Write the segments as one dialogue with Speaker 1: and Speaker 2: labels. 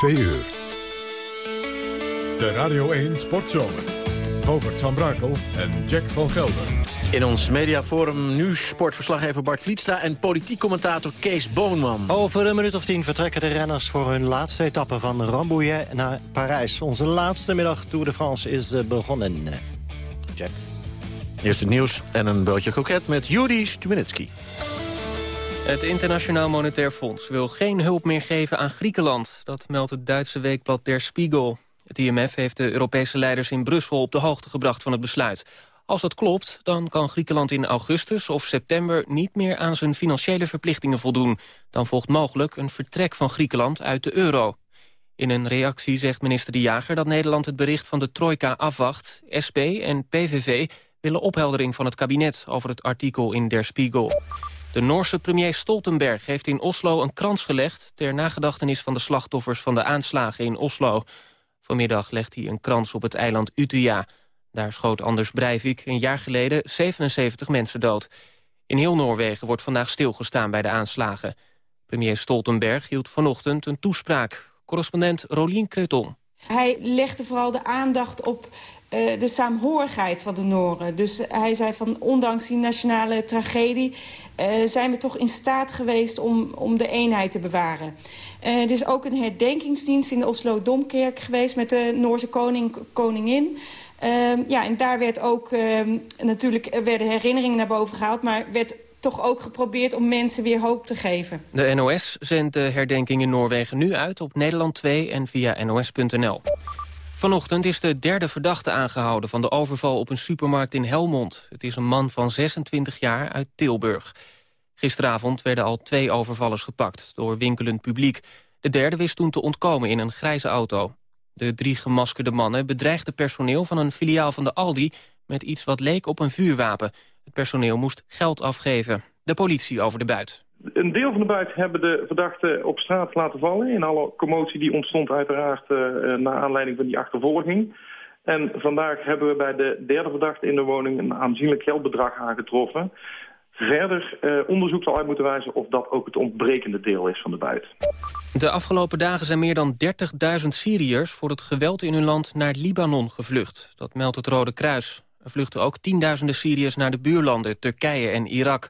Speaker 1: 2 uur. De Radio 1 Sportzomer. Govert van Brakel en Jack van Gelder.
Speaker 2: In ons mediaforum nu sportverslaggever Bart Vlietstra... en politiek commentator Kees Boonman.
Speaker 3: Over een minuut of tien vertrekken de renners voor hun laatste etappe van Rambouillet naar Parijs. Onze laatste middag Tour de France is eh, begonnen. Jack.
Speaker 2: Eerst het nieuws en een broodje kroket met Juri Stuminitsky.
Speaker 4: Het Internationaal Monetair Fonds wil geen hulp meer geven aan Griekenland. Dat meldt het Duitse weekblad Der Spiegel. Het IMF heeft de Europese leiders in Brussel op de hoogte gebracht van het besluit. Als dat klopt, dan kan Griekenland in augustus of september niet meer aan zijn financiële verplichtingen voldoen. Dan volgt mogelijk een vertrek van Griekenland uit de euro. In een reactie zegt minister De Jager dat Nederland het bericht van de trojka afwacht. SP en PVV willen opheldering van het kabinet over het artikel in Der Spiegel. De Noorse premier Stoltenberg heeft in Oslo een krans gelegd... ter nagedachtenis van de slachtoffers van de aanslagen in Oslo. Vanmiddag legt hij een krans op het eiland Utøya. Daar schoot Anders Breivik een jaar geleden 77 mensen dood. In heel Noorwegen wordt vandaag stilgestaan bij de aanslagen. Premier Stoltenberg hield vanochtend een toespraak. Correspondent Rolien Kreton.
Speaker 5: Hij legde vooral de aandacht op uh, de saamhorigheid van de Noren. Dus hij zei van ondanks die nationale tragedie... Uh, zijn we toch in staat geweest om, om de eenheid te bewaren. Uh, er is ook een herdenkingsdienst in de Oslo Domkerk geweest... met de Noorse koning, koningin. ja, en daar werd ook natuurlijk werden herinneringen naar boven gehaald... maar werd toch ook geprobeerd om mensen weer hoop te geven.
Speaker 4: De NOS zendt de herdenking in Noorwegen nu uit op Nederland 2 en via nos.nl. Vanochtend is de derde verdachte aangehouden van de overval op een supermarkt in Helmond. Het is een man van 26 jaar uit Tilburg. Gisteravond werden al twee overvallers gepakt door winkelend publiek. De derde wist toen te ontkomen in een grijze auto. De drie gemaskerde mannen bedreigden personeel van een filiaal van de Aldi... met iets wat leek op een vuurwapen. Het personeel moest geld afgeven. De politie over de buit.
Speaker 6: Een deel van de buit hebben de verdachten op straat laten vallen... in alle commotie die ontstond uiteraard uh, naar aanleiding van die achtervolging. En vandaag hebben we bij de derde verdachte in de woning... een aanzienlijk geldbedrag aangetroffen. Verder uh, onderzoek zal uit moeten wijzen of dat ook het ontbrekende deel is van de buit.
Speaker 4: De afgelopen dagen zijn meer dan 30.000 Syriërs... voor het geweld in hun land naar Libanon gevlucht. Dat meldt het Rode Kruis. Vluchten ook tienduizenden Syriërs naar de buurlanden Turkije en Irak.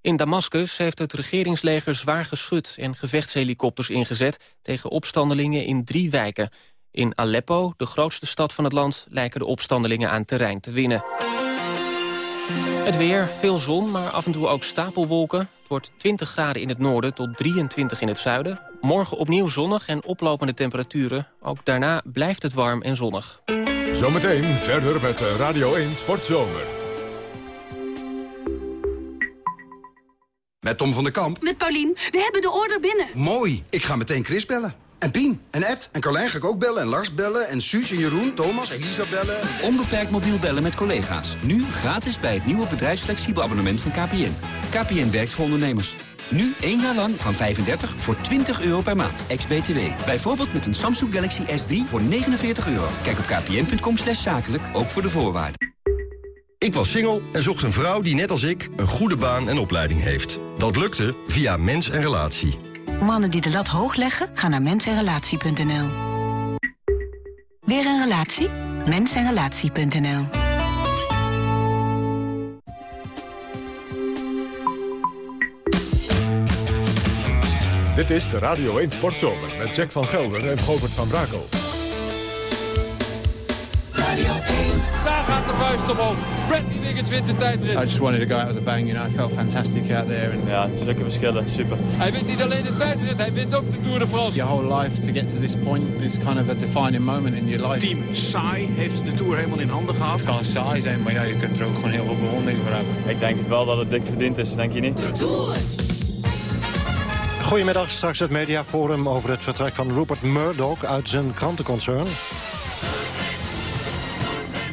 Speaker 4: In Damascus heeft het regeringsleger zwaar geschud... en gevechtshelikopters ingezet tegen opstandelingen in drie wijken. In Aleppo, de grootste stad van het land, lijken de opstandelingen aan terrein te winnen. Het weer, veel zon, maar af en toe ook stapelwolken. Het wordt 20 graden in het noorden tot 23 in het zuiden. Morgen opnieuw zonnig en oplopende temperaturen. Ook daarna blijft het warm en zonnig.
Speaker 1: Zometeen verder met Radio 1 Sportzomer.
Speaker 7: Met Tom van der Kamp.
Speaker 8: Met Paulien. We hebben de order binnen.
Speaker 7: Mooi. Ik ga meteen Chris bellen. En Pien. En Ed. En Carlijn ga ik ook bellen. En Lars bellen. En Suus en Jeroen, Thomas, Elisa bellen.
Speaker 9: Onbeperkt mobiel bellen met collega's. Nu gratis bij het nieuwe bedrijfsflexibel abonnement van KPN. KPN werkt voor ondernemers. Nu één jaar lang van 35 voor 20 euro per maand. Ex-BTW. Bijvoorbeeld met een Samsung Galaxy S3 voor 49 euro. Kijk op kpn.com slash zakelijk, ook voor de voorwaarden.
Speaker 10: Ik was single en zocht een vrouw die net als ik een goede baan en opleiding heeft. Dat lukte via Mens en Relatie.
Speaker 11: Mannen die de lat hoog leggen, gaan naar mensenrelatie.nl. Weer een relatie? Mensenrelatie.nl
Speaker 1: Dit is de Radio 1 Sportzomer met Jack van Gelder en Govert van Brakel.
Speaker 12: Radio 1. Daar gaat de vuist omhoog. Bradley Wiggins wint de tijdrit.
Speaker 13: I just wanted to go out with a bang, you know. I felt fantastic out there. And...
Speaker 14: Ja, zulke verschillen. Super.
Speaker 12: Hij wint niet alleen de tijdrit, hij wint ook de Tour de France.
Speaker 13: Your whole life to get to this point is kind of a defining moment in your life.
Speaker 15: Team Sai heeft de Tour helemaal in handen gehad.
Speaker 13: Het kan saai zijn, maar ja, je kunt er ook gewoon heel veel bewondering voor hebben.
Speaker 14: Ik denk het wel dat het dik verdiend is, denk je niet?
Speaker 3: Goedemiddag, straks het mediaforum over het vertrek van Rupert Murdoch uit zijn krantenconcern.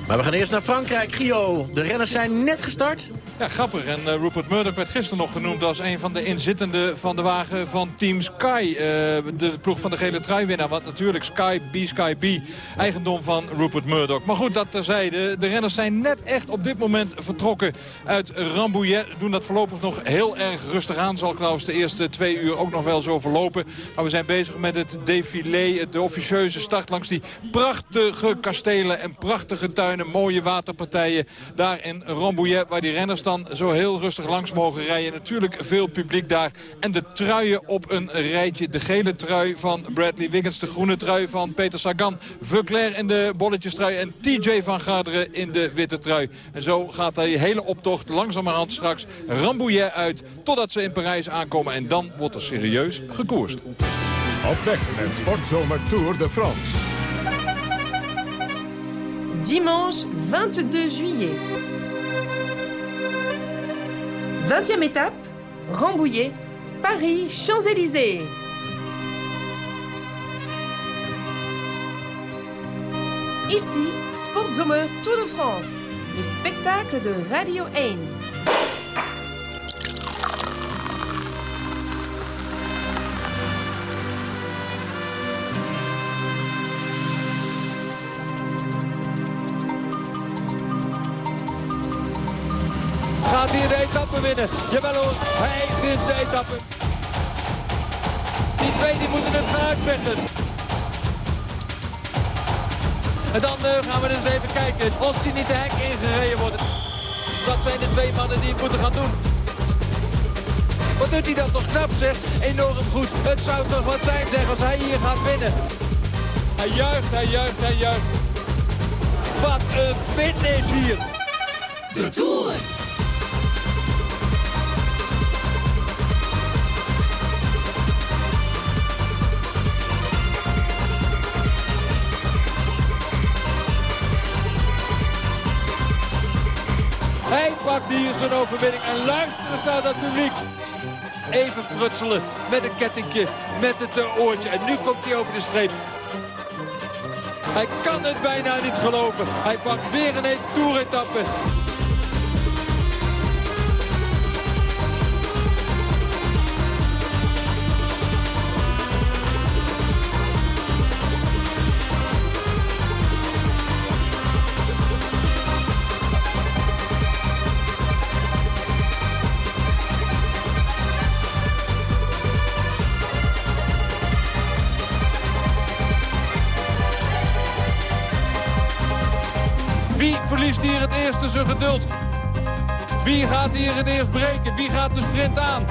Speaker 2: Maar we gaan eerst naar Frankrijk, Gio. De renners zijn net gestart.
Speaker 12: Ja, grappig. En uh, Rupert Murdoch werd gisteren nog genoemd als een van de inzittenden van de wagen van Team Sky. Uh, de ploeg van de gele truiwinnaar. Want natuurlijk Sky B, Sky B, eigendom van Rupert Murdoch. Maar goed, dat terzijde. De renners zijn net echt op dit moment vertrokken uit Rambouillet. Doen dat voorlopig nog heel erg rustig aan. Zal trouwens de eerste twee uur ook nog wel zo verlopen. Maar we zijn bezig met het défilé, de officieuze start langs die prachtige kastelen en prachtige tuinen. Mooie waterpartijen daar in Rambouillet, waar die renners dan zo heel rustig langs mogen rijden. Natuurlijk veel publiek daar. En de truien op een rijtje. De gele trui van Bradley Wiggins. De groene trui van Peter Sagan. Veuclair in de bolletjestrui. En TJ van Garderen in de witte trui. En zo gaat die hele optocht langzamerhand straks Rambouillet uit. Totdat ze in Parijs aankomen. En dan wordt er serieus gekoerst.
Speaker 1: Op weg met Sportzomer Tour de France.
Speaker 16: Dimanche 22 juillet. 20e étape, Rambouillet, Paris, Champs-Élysées. Ici, Sportzomer Tour de France, le spectacle de Radio 1.
Speaker 12: Winnen? Jawel hoor, hij wint de etappe. Die twee die moeten het gaan uitvechten. En dan uh, gaan we eens even kijken. Als die niet de hek ingereden wordt. Dat zijn de twee mannen die het moeten gaan doen. Wat doet hij dan toch knap zeg. Enorm goed. Het zou toch wat zijn zeg als hij hier gaat winnen. Hij juicht, hij juicht, hij juicht. Wat een fitness hier.
Speaker 17: De Tour.
Speaker 12: Pakt hier zijn overwinning en luisteren naar dat publiek. Even frutselen met een kettingje, met het eh, oortje. En nu komt hij over de streep. Hij kan het bijna niet geloven. Hij pakt weer een toeretappe. Verliest hier het eerste zijn geduld? Wie gaat hier het eerst breken? Wie gaat de sprint aan?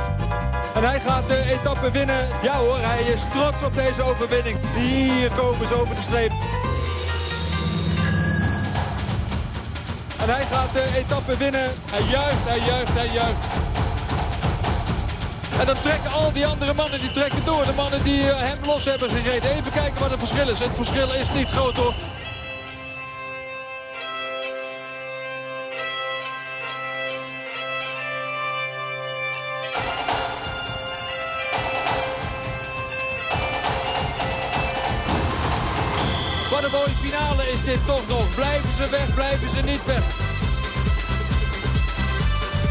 Speaker 12: En hij gaat de etappe winnen. Ja hoor, hij is trots op deze overwinning. Hier komen ze over de streep. En hij gaat de etappe winnen. Hij juicht, hij juicht, hij juicht. En dan trekken al die andere mannen, die trekken door. De mannen die eh, hem los hebben gereden. Even kijken wat het verschil is. Het verschil is niet groot hoor. Ze weg, blijven ze niet weg.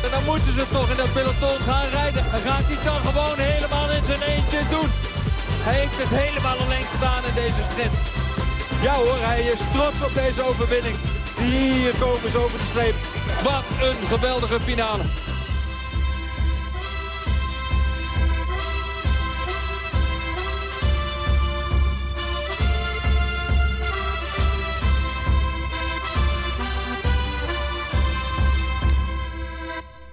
Speaker 12: En dan moeten ze toch in dat peloton gaan rijden. En gaat hij dan gewoon helemaal in zijn eentje doen. Hij heeft het helemaal alleen gedaan in deze sprint. Ja hoor, hij is trots op deze overwinning. Hier komen ze over de streep. Wat een geweldige finale.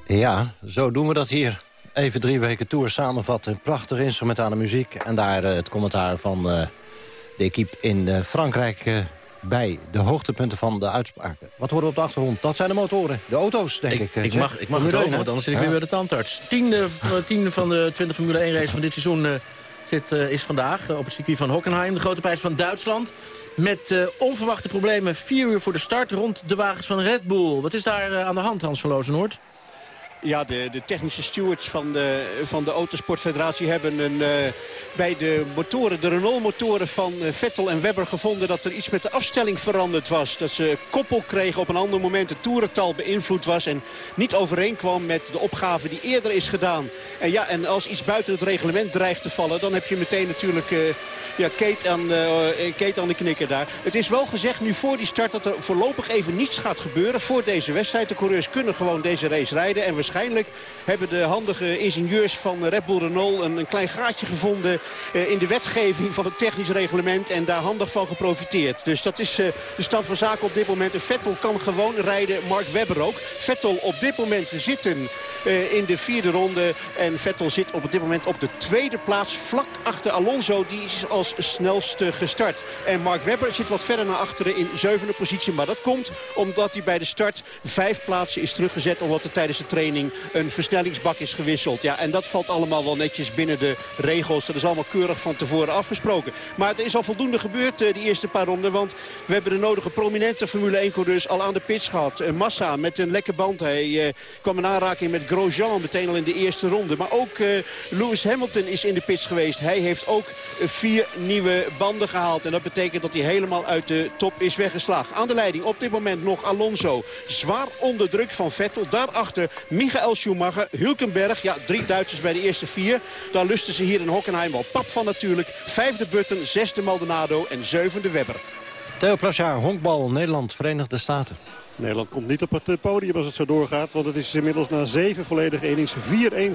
Speaker 3: Ja, zo doen we dat hier. Even drie weken tour samenvatten. Prachtige instrumentale muziek. En daar eh, het commentaar van eh, de equipe in eh, Frankrijk... bij de hoogtepunten van de uitspraken. Wat horen we op de achtergrond? Dat zijn de motoren. De auto's, denk ik.
Speaker 2: Ik, ik mag, ik mag het ook, want anders zit ik weer bij de tandarts. Tiende, tiende van de 20 Formule 1 race van dit seizoen zit, is vandaag op het circuit van Hockenheim. De grote prijs van Duitsland. Met onverwachte problemen vier uur voor de start rond de wagens van Red Bull. Wat is daar aan de hand, Hans van Lozenoord?
Speaker 18: Ja, de, de technische stewards van de, van de Autosportfederatie hebben een, uh, bij de motoren, de Renault-motoren van uh, Vettel en Webber gevonden dat er iets met de afstelling veranderd was. Dat ze koppel kregen op een ander moment, het toerental beïnvloed was en niet overeenkwam met de opgave die eerder is gedaan. En ja, en als iets buiten het reglement dreigt te vallen, dan heb je meteen natuurlijk... Uh, ja, Kate aan, uh, Kate aan de knikker daar. Het is wel gezegd nu voor die start dat er voorlopig even niets gaat gebeuren voor deze wedstrijd. De coureurs kunnen gewoon deze race rijden. En waarschijnlijk hebben de handige ingenieurs van Red Bull Renault een, een klein gaatje gevonden uh, in de wetgeving van het technisch reglement. En daar handig van geprofiteerd. Dus dat is uh, de stand van zaken op dit moment. En Vettel kan gewoon rijden, Mark Webber ook. Vettel op dit moment zitten uh, in de vierde ronde. En Vettel zit op dit moment op de tweede plaats vlak achter Alonso. Die is als snelste gestart. En Mark Webber zit wat verder naar achteren in zevende positie. Maar dat komt omdat hij bij de start vijf plaatsen is teruggezet. Omdat er tijdens de training een versnellingsbak is gewisseld. Ja, en dat valt allemaal wel netjes binnen de regels. Dat is allemaal keurig van tevoren afgesproken. Maar er is al voldoende gebeurd uh, die eerste paar ronden. Want we hebben de nodige prominente Formule 1-coureurs al aan de pitch gehad. Uh, Massa met een lekke band. Hij uh, kwam in aanraking met Grosjean meteen al in de eerste ronde. Maar ook Lewis Hamilton is in de pitch geweest. Hij heeft ook vier nieuwe banden gehaald. En dat betekent dat hij helemaal uit de top is weggeslagen. Aan de leiding op dit moment nog Alonso. Zwaar onder druk van Vettel. Daarachter Michael Schumacher, Hulkenberg. Ja, drie Duitsers bij de eerste vier. Daar lusten ze hier in Hockenheim wel pap van natuurlijk. Vijfde Button, zesde Maldonado en zevende Webber.
Speaker 3: Theo Plasjaar, honkbal, Nederland, Verenigde Staten.
Speaker 19: Nederland komt niet op het podium als het zo doorgaat. Want het is inmiddels na zeven volledige innings 4-1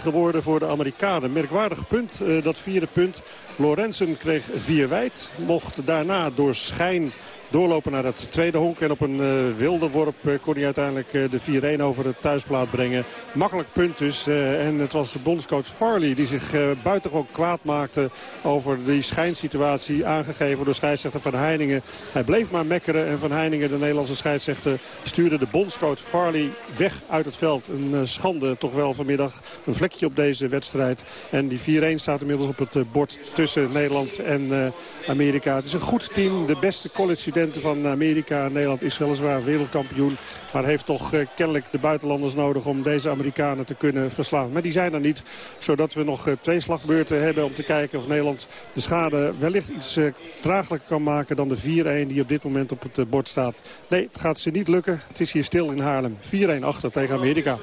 Speaker 19: geworden voor de Amerikanen. Merkwaardig punt, uh, dat vierde punt. Lorenzen kreeg vier wijd. Mocht daarna door schijn doorlopen naar het tweede honk. En op een uh, wilde worp uh, kon hij uiteindelijk uh, de 4-1 over het thuisplaat brengen. Makkelijk punt dus. en het was bondscoach Farley die zich buitengewoon kwaad maakte over die schijnsituatie aangegeven door scheidsrechter Van Heiningen. Hij bleef maar mekkeren en Van Heiningen, de Nederlandse scheidsrechter, stuurde de bondscoach Farley weg uit het veld. Een schande toch wel vanmiddag. Een vlekje op deze wedstrijd. En die 4-1 staat inmiddels op het bord tussen Nederland en Amerika. Het is een goed team. De beste college studenten van Amerika. Nederland is weliswaar wereldkampioen. Maar heeft toch uh, kennelijk de buitenlanders nodig om deze Amerikanen te kunnen verslaan. Maar die zijn er niet. Zodat we nog uh, twee slagbeurten hebben om te kijken of Nederland de schade wellicht iets uh, draaglijker kan maken dan de 4-1 die op dit moment op het bord staat. Nee, het gaat ze niet lukken. Het is hier stil in Haarlem. 4-1 achter tegen Amerika.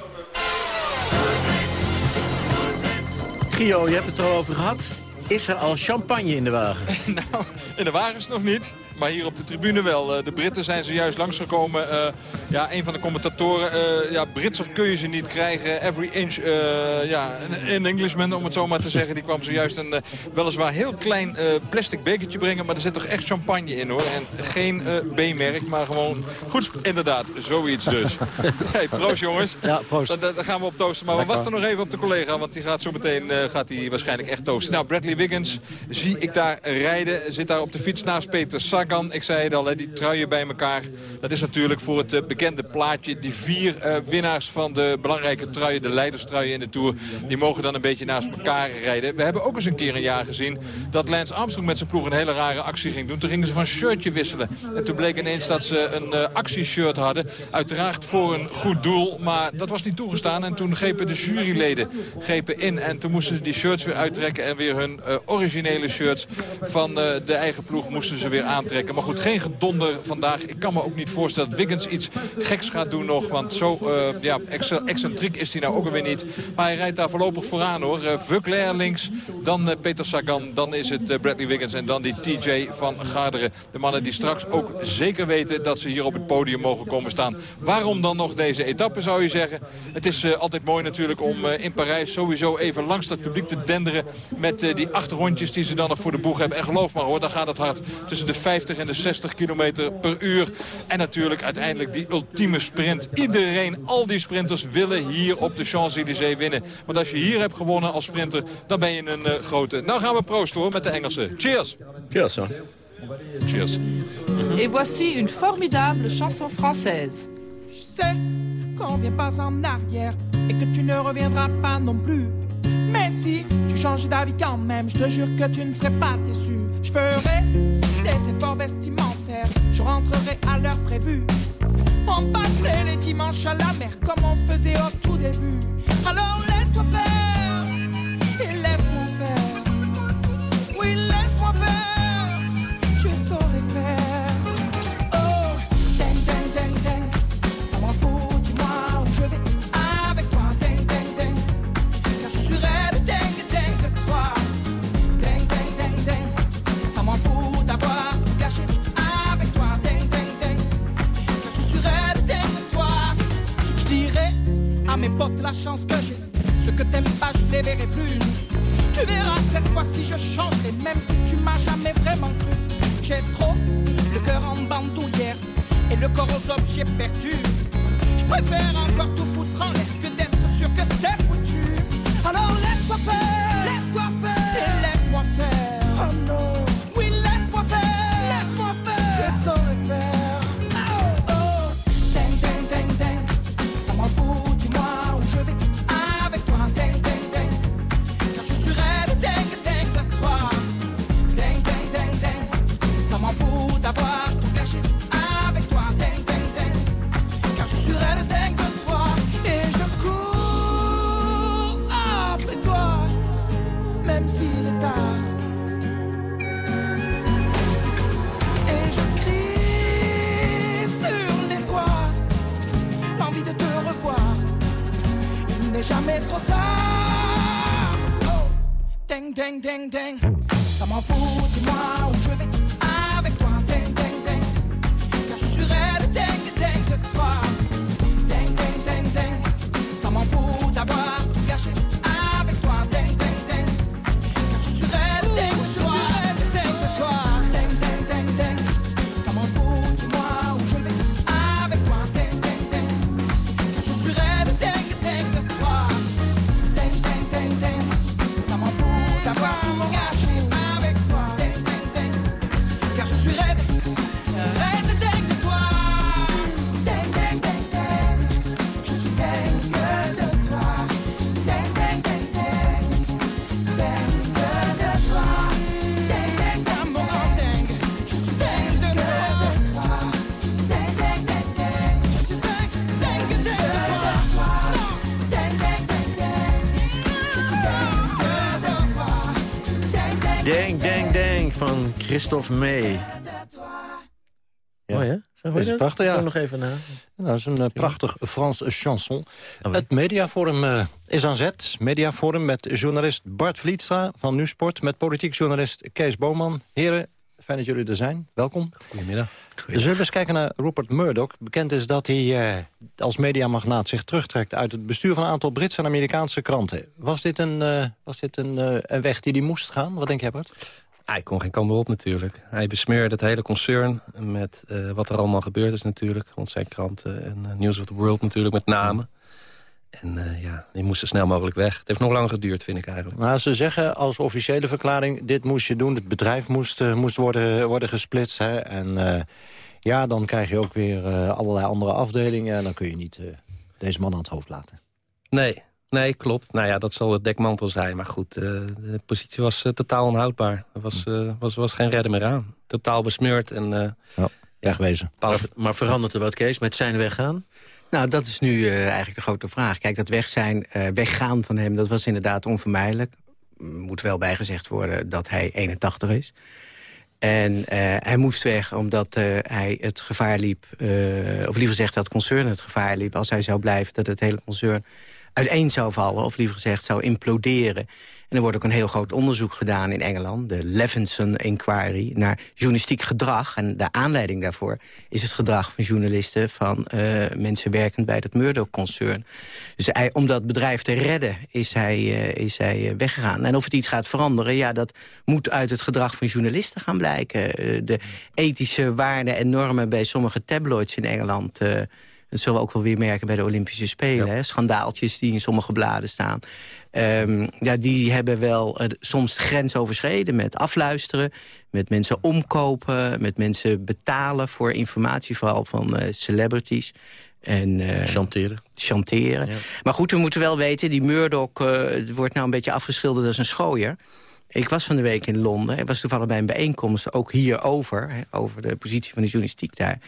Speaker 2: Gio, je hebt het er al over gehad. Is er al champagne in de wagen?
Speaker 12: nou, in de wagens nog niet maar hier op de tribune wel. Uh, de Britten zijn zojuist langsgekomen. Uh, ja, een van de commentatoren. Uh, ja, Britser kun je ze niet krijgen. Every inch, ja, een Englishman om het zo maar te zeggen. Die kwam zojuist een weliswaar heel klein plastic bekertje brengen. Maar er zit toch echt champagne in hoor. En geen B-merk, maar gewoon goed. Inderdaad, zoiets dus. hey, proost jongens.
Speaker 3: Ja, proost.
Speaker 12: Dan, dan gaan we op toosten. Maar we wachten nog even op de collega. Want die gaat zo meteen gaat die waarschijnlijk echt toosten. Nou, Bradley Wiggins zie ik daar rijden. Zit daar op de fiets naast Peter Sagan. Ik zei het al, hè, die truien bij elkaar. Dat is natuurlijk voor het uh, bekende plaatje. Die vier uh, winnaars van de belangrijke truien, de leiderstruien in de Tour... die mogen dan een beetje naast elkaar rijden. We hebben ook eens een keer een jaar gezien... dat Lance Armstrong met zijn ploeg een hele rare actie ging doen. Toen gingen ze van shirtje wisselen. En toen bleek ineens dat ze een uh, actieshirt hadden. Uiteraard voor een goed doel, maar dat was niet toegestaan. En toen grepen de juryleden grepen in. En toen moesten ze die shirts weer uittrekken... en weer hun originele shirts van de eigen ploeg moesten ze weer aantrekken. Maar goed, geen gedonder vandaag. Ik kan me ook niet voorstellen dat Wiggins iets geks gaat doen nog. Want zo uh, ja, excentriek is hij nou ook alweer niet. Maar hij rijdt daar voorlopig vooraan hoor. Uh, Vukler links, dan uh, Peter Sagan, dan is het Bradley Wiggins en dan die TJ van Garderen. De mannen die straks ook zeker weten dat ze hier op het podium mogen komen staan. Waarom dan nog deze etappe zou je zeggen? Het is altijd mooi natuurlijk om in Parijs sowieso even langs dat publiek te denderen. Met die acht rondjes die ze dan nog voor de boeg hebben. En geloof maar hoor, dan gaat het hard tussen de 50 en de 60 kilometer per uur. En natuurlijk uiteindelijk die ultieme sprint. Iedereen, al die sprinters willen hier op de Champs-Élysées winnen. Want als je hier hebt gewonnen als sprinter, dan ben je een uh, grote. Nou gaan we proosten hoor met de Engelsen. Cheers!
Speaker 2: Cheers hoor.
Speaker 12: Cheers.
Speaker 16: Et voici une formidable chanson française. Je sais qu'on vient pas en arrière et que tu ne reviendras pas non plus. Mais si tu changes d'avis quand même, je te jure que tu ne serais pas déçu. Je ferai des efforts vestimentaires, je rentrerai à l'heure prévue. On passait les dimanches à la mer comme on faisait au tout début. Alors laisse-toi faire et laisse-moi faire. Oui, laisse-moi faire, je saurais mes potes la chance que j'ai. Ce que t'aimes pas, je les verrai plus. Tu verras cette fois-ci, je changerai, même si tu m'as jamais vraiment cru. J'ai trop le cœur en bandoulière et le corps aux objets perdus. Je préfère encore tout foutre en l'air que d'être sûr que c'est foutu. Alors laisse-moi faire, dang. Ding, ding,
Speaker 2: Dang, dang, dang van Christophe May. Mooi, hè? Zo,
Speaker 3: is prachtig, ja.
Speaker 2: Zo nog even na.
Speaker 3: Nou, dat is een eh, prachtig Frans chanson. Het Mediaforum eh, is aan zet. Mediaforum met journalist Bart Vlietstra van Nusport... met politiek journalist Kees Boman. Heren, fijn dat jullie er zijn. Welkom.
Speaker 20: Goedemiddag.
Speaker 3: Zullen we eens kijken naar Rupert Murdoch? Bekend is dat hij eh, als mediamagnaat zich terugtrekt... uit het bestuur van een aantal Britse en Amerikaanse kranten. Was dit een, eh, was dit een, eh, een weg die hij moest gaan? Wat denk je, Bart?
Speaker 20: Hij kon geen kant op natuurlijk. Hij besmeurde het hele concern met eh, wat er allemaal gebeurd is natuurlijk. Rond zijn kranten en News of the World natuurlijk met name. En eh, ja, die moest zo snel mogelijk weg. Het heeft nog lang geduurd, vind ik eigenlijk.
Speaker 3: Nou, ze zeggen als officiële verklaring... dit moest je doen, het bedrijf moest, eh, moest worden, worden gesplitst. Hè, en eh, ja, dan krijg je ook weer allerlei andere afdelingen... en dan kun je niet eh, deze man aan het hoofd laten.
Speaker 20: Nee, nee, klopt. Nou ja, dat zal het dekmantel zijn. Maar goed, eh, de positie was eh, totaal onhoudbaar. Er was, eh, was, was geen redden meer aan. Totaal besmeurd en... eh,
Speaker 3: ja, wegwezen.
Speaker 2: Maar, maar verandert er wat, Kees, met zijn weggaan?
Speaker 21: Nou, dat is nu eh, eigenlijk de grote vraag. Kijk, dat weg zijn, eh, weggaan van hem, dat was inderdaad onvermijdelijk. Moet wel bijgezegd worden dat hij 81 is. En eh, hij moest weg omdat hij het gevaar liep... of liever gezegd dat het concern het gevaar liep... als hij zou blijven, dat het hele concern uiteen zou vallen... of liever gezegd zou imploderen. En er wordt ook een heel groot onderzoek gedaan in Engeland... de Levinson Inquiry, naar journalistiek gedrag. En de aanleiding daarvoor is het gedrag van journalisten... van eh, mensen werkend bij dat Murdoch-concern. Dus hij, om dat bedrijf te redden is hij, eh, is hij eh, weggegaan. En of het iets gaat veranderen, ja, dat moet uit het gedrag van journalisten gaan blijken. De ethische waarden en normen bij sommige tabloids in Engeland... dat zullen we ook wel weer merken bij de Olympische Spelen. Hè? Schandaaltjes die in sommige bladen staan. Ehm, ja, die hebben wel eh, soms de grens overschreden met afluisteren... met mensen omkopen, met mensen betalen voor informatie... vooral van eh, celebrities. En, eh,
Speaker 2: Chanteren.
Speaker 21: Chanteren. Maar goed, we moeten wel weten, die Murdoch wordt nou een beetje afgeschilderd als een schooier. Ik was van de week in Londen. Ik was toevallig bij een bijeenkomst, ook hierover... Hè, over de positie van de journalistiek daar.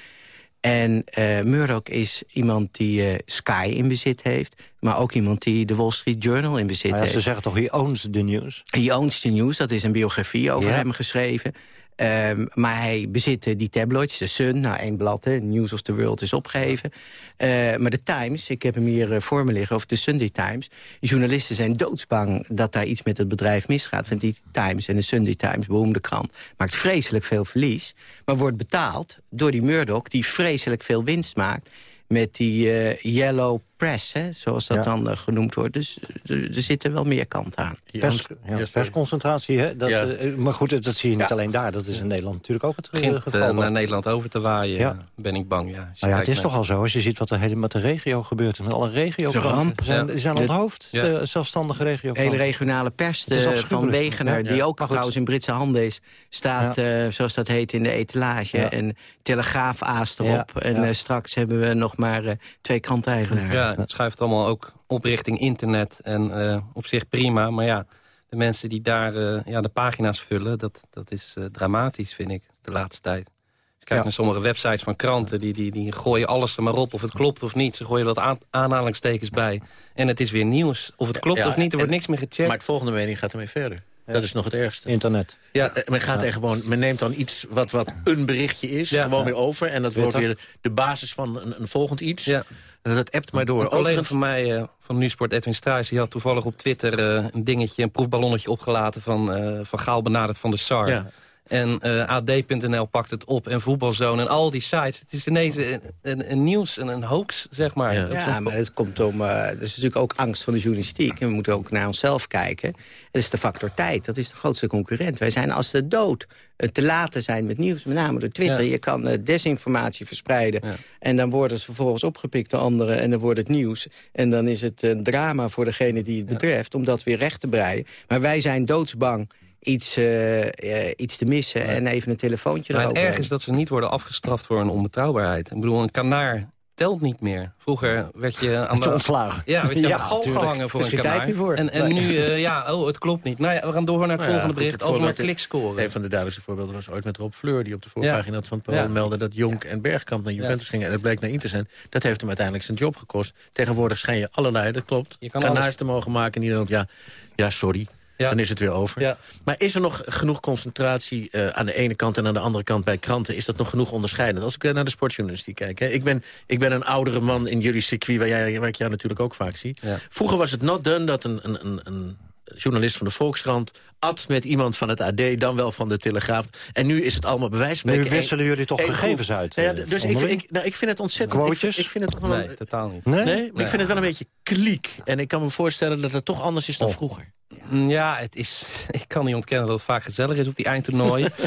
Speaker 21: En uh, Murdoch is iemand die uh, Sky in bezit heeft... maar ook iemand die de Wall Street Journal in bezit
Speaker 3: ja,
Speaker 21: heeft.
Speaker 3: Ze zeggen toch, he owns the news?
Speaker 21: He owns the news, dat is een biografie over
Speaker 3: Ja.
Speaker 21: hem geschreven. Um, maar hij bezit uh, die tabloids, de Sun, nou één blad, hè, News of the World is opgegeven. Uh, maar de Times, ik heb hem hier uh, voor me liggen, of de Sunday Times. Journalisten zijn doodsbang dat daar iets met het bedrijf misgaat. Want die Times en de Sunday Times, beroemde krant, maakt vreselijk veel verlies. Maar wordt betaald door die Murdoch, die vreselijk veel winst maakt met die yellow press, hè, zoals dat
Speaker 3: Ja.
Speaker 21: dan uh, genoemd wordt. Dus er, er zit er wel meer kant aan.
Speaker 3: Pers, ja, persconcentratie, hè? Dat,
Speaker 21: Ja.
Speaker 3: eh, maar goed, dat zie je niet
Speaker 21: Ja.
Speaker 3: alleen daar. Dat is in Nederland natuurlijk ook het eh,
Speaker 20: begint
Speaker 3: geval.
Speaker 20: eh, naar Nederland over te waaien,
Speaker 3: Ja.
Speaker 20: ben ik bang. Ja.
Speaker 3: Nou ja, het is
Speaker 20: naar-
Speaker 3: toch al zo, als je ziet wat er helemaal met de regio gebeurt. En alle regio
Speaker 21: De ramp.
Speaker 3: zijn,
Speaker 21: Ja.
Speaker 3: die zijn
Speaker 21: De-
Speaker 3: onthoofd,
Speaker 21: Ja.
Speaker 3: de zelfstandige regio
Speaker 21: hele regionale pers van. Wegener...
Speaker 3: Ja.
Speaker 21: die ook trouwens in Britse handen is... staat, eh, zoals dat heet, in de etalage.
Speaker 3: Ja.
Speaker 21: En Telegraaf aast erop.
Speaker 20: Ja.
Speaker 21: En
Speaker 20: Ja.
Speaker 21: eh, straks hebben we nog maar eh, twee kranteigenaren.
Speaker 20: Ja, het schuift allemaal ook op richting internet. En eh, op zich prima. Maar ja, de mensen die daar eh, ja, de pagina's vullen... dat, dat is eh, dramatisch, vind ik, de laatste tijd. Kijkt
Speaker 3: Ja.
Speaker 20: naar sommige websites van kranten... Die, die, die gooien alles er maar op, of het klopt of niet. Ze gooien wat aan, aanhalingstekens bij. En het is weer nieuws. Of het klopt
Speaker 2: Ja,
Speaker 20: of niet, er wordt
Speaker 2: en-
Speaker 20: niks meer gecheckt.
Speaker 2: Maar het volgende mening gaat ermee verder. Dat is nog het ergste.
Speaker 3: Internet.
Speaker 2: Ja, men, gaat er gewoon, men neemt dan iets wat, wat een berichtje is, gewoon weer over. En dat wordt weer de basis van een, een volgend iets.
Speaker 20: Ja.
Speaker 2: En dat appt maar door.
Speaker 20: Een collega van mij eh, van Nusport, Edwin Struijs... die had toevallig op Twitter eh, een dingetje, een proefballonnetje opgelaten... van, eh, van Gaal benaderd van de SAR. En eh, AD.nl pakt het op en Voetbalzone en al die sites. Het is ineens een, een, een nieuws, een, een hoax, zeg maar.
Speaker 21: Ja, maar het komt om... eh er is natuurlijk ook angst van de journalistiek. En we moeten ook naar onszelf kijken. Dat is de factor tijd. Dat is de grootste concurrent. Wij zijn als de dood eh, te laten zijn met nieuws. Met name door Twitter.
Speaker 20: Ja.
Speaker 21: Je kan desinformatie verspreiden.
Speaker 20: Ja.
Speaker 21: En dan wordt het vervolgens opgepikt door anderen. En dan wordt het nieuws. En dan is het een drama voor degene die het betreft. Om dat weer recht te breien. Maar wij zijn doodsbang iets, eh, eh, iets te missen. En even een telefoontje
Speaker 20: maar het erg is dat ze niet worden afgestraft voor een onbetrouwbaarheid. Ik bedoel, een kanaar telt niet meer. Vroeger werd je aan de,
Speaker 3: ontslagen.
Speaker 20: Ja, werd je
Speaker 3: Ja,
Speaker 20: aan de
Speaker 3: tuurlijk.
Speaker 20: gehangen voor
Speaker 21: Er
Speaker 20: een
Speaker 21: geen tijd
Speaker 20: kanaar.
Speaker 21: meer voor.
Speaker 20: En, en
Speaker 21: Nee.
Speaker 20: nu, eh, ja, oh, het klopt niet. Nou ja, we gaan door naar het
Speaker 2: Nou
Speaker 20: volgende bericht over maar klikscoren.
Speaker 2: Een van de duidelijkste voorbeelden was ooit met Rob Fleur... die op de voorpagina van het Parool
Speaker 20: Ja.
Speaker 2: meldde dat Jonk en Bergkamp naar Juventus gingen. En dat bleek naar Inter zijn. Dat heeft hem uiteindelijk zijn job gekost. Tegenwoordig schijn je allerlei, dat klopt,
Speaker 20: Je kan
Speaker 2: kanaars
Speaker 20: alles-
Speaker 2: te mogen maken. En die dan, ja, ja, sorry. Dan is het weer over.
Speaker 20: Ja.
Speaker 2: Maar is er nog genoeg concentratie eh, aan de ene kant en aan de andere kant bij kranten? Is dat nog genoeg onderscheidend? Als ik eh, naar de sportjournalistiek kijk. Hè. Ik, ben, ik ben een oudere man in jullie circuit, waar, jij, waar ik jou natuurlijk ook vaak zie. Vroeger was het not done dat een, een, een, een journalist van de Volkskrant... at met iemand van het AD, dan wel van de Telegraaf. En nu is het allemaal bewijs.
Speaker 3: Nu wisselen jullie toch gegevens uit,
Speaker 2: Nou ja,
Speaker 3: eh,
Speaker 2: dus ik, ik, nou, ik vind het ontzettend... Ik,
Speaker 3: Quotejes?
Speaker 2: ik vind het toch wel
Speaker 20: Nee,
Speaker 2: een-
Speaker 20: totaal niet.
Speaker 3: Nee?
Speaker 2: Nee, maar ik vind het wel een beetje kliek. En ik kan me voorstellen dat het toch anders is dan vroeger.
Speaker 20: Mm, Ja, het is, ik kan niet ontkennen dat het vaak gezellig is op die eindtoernooien.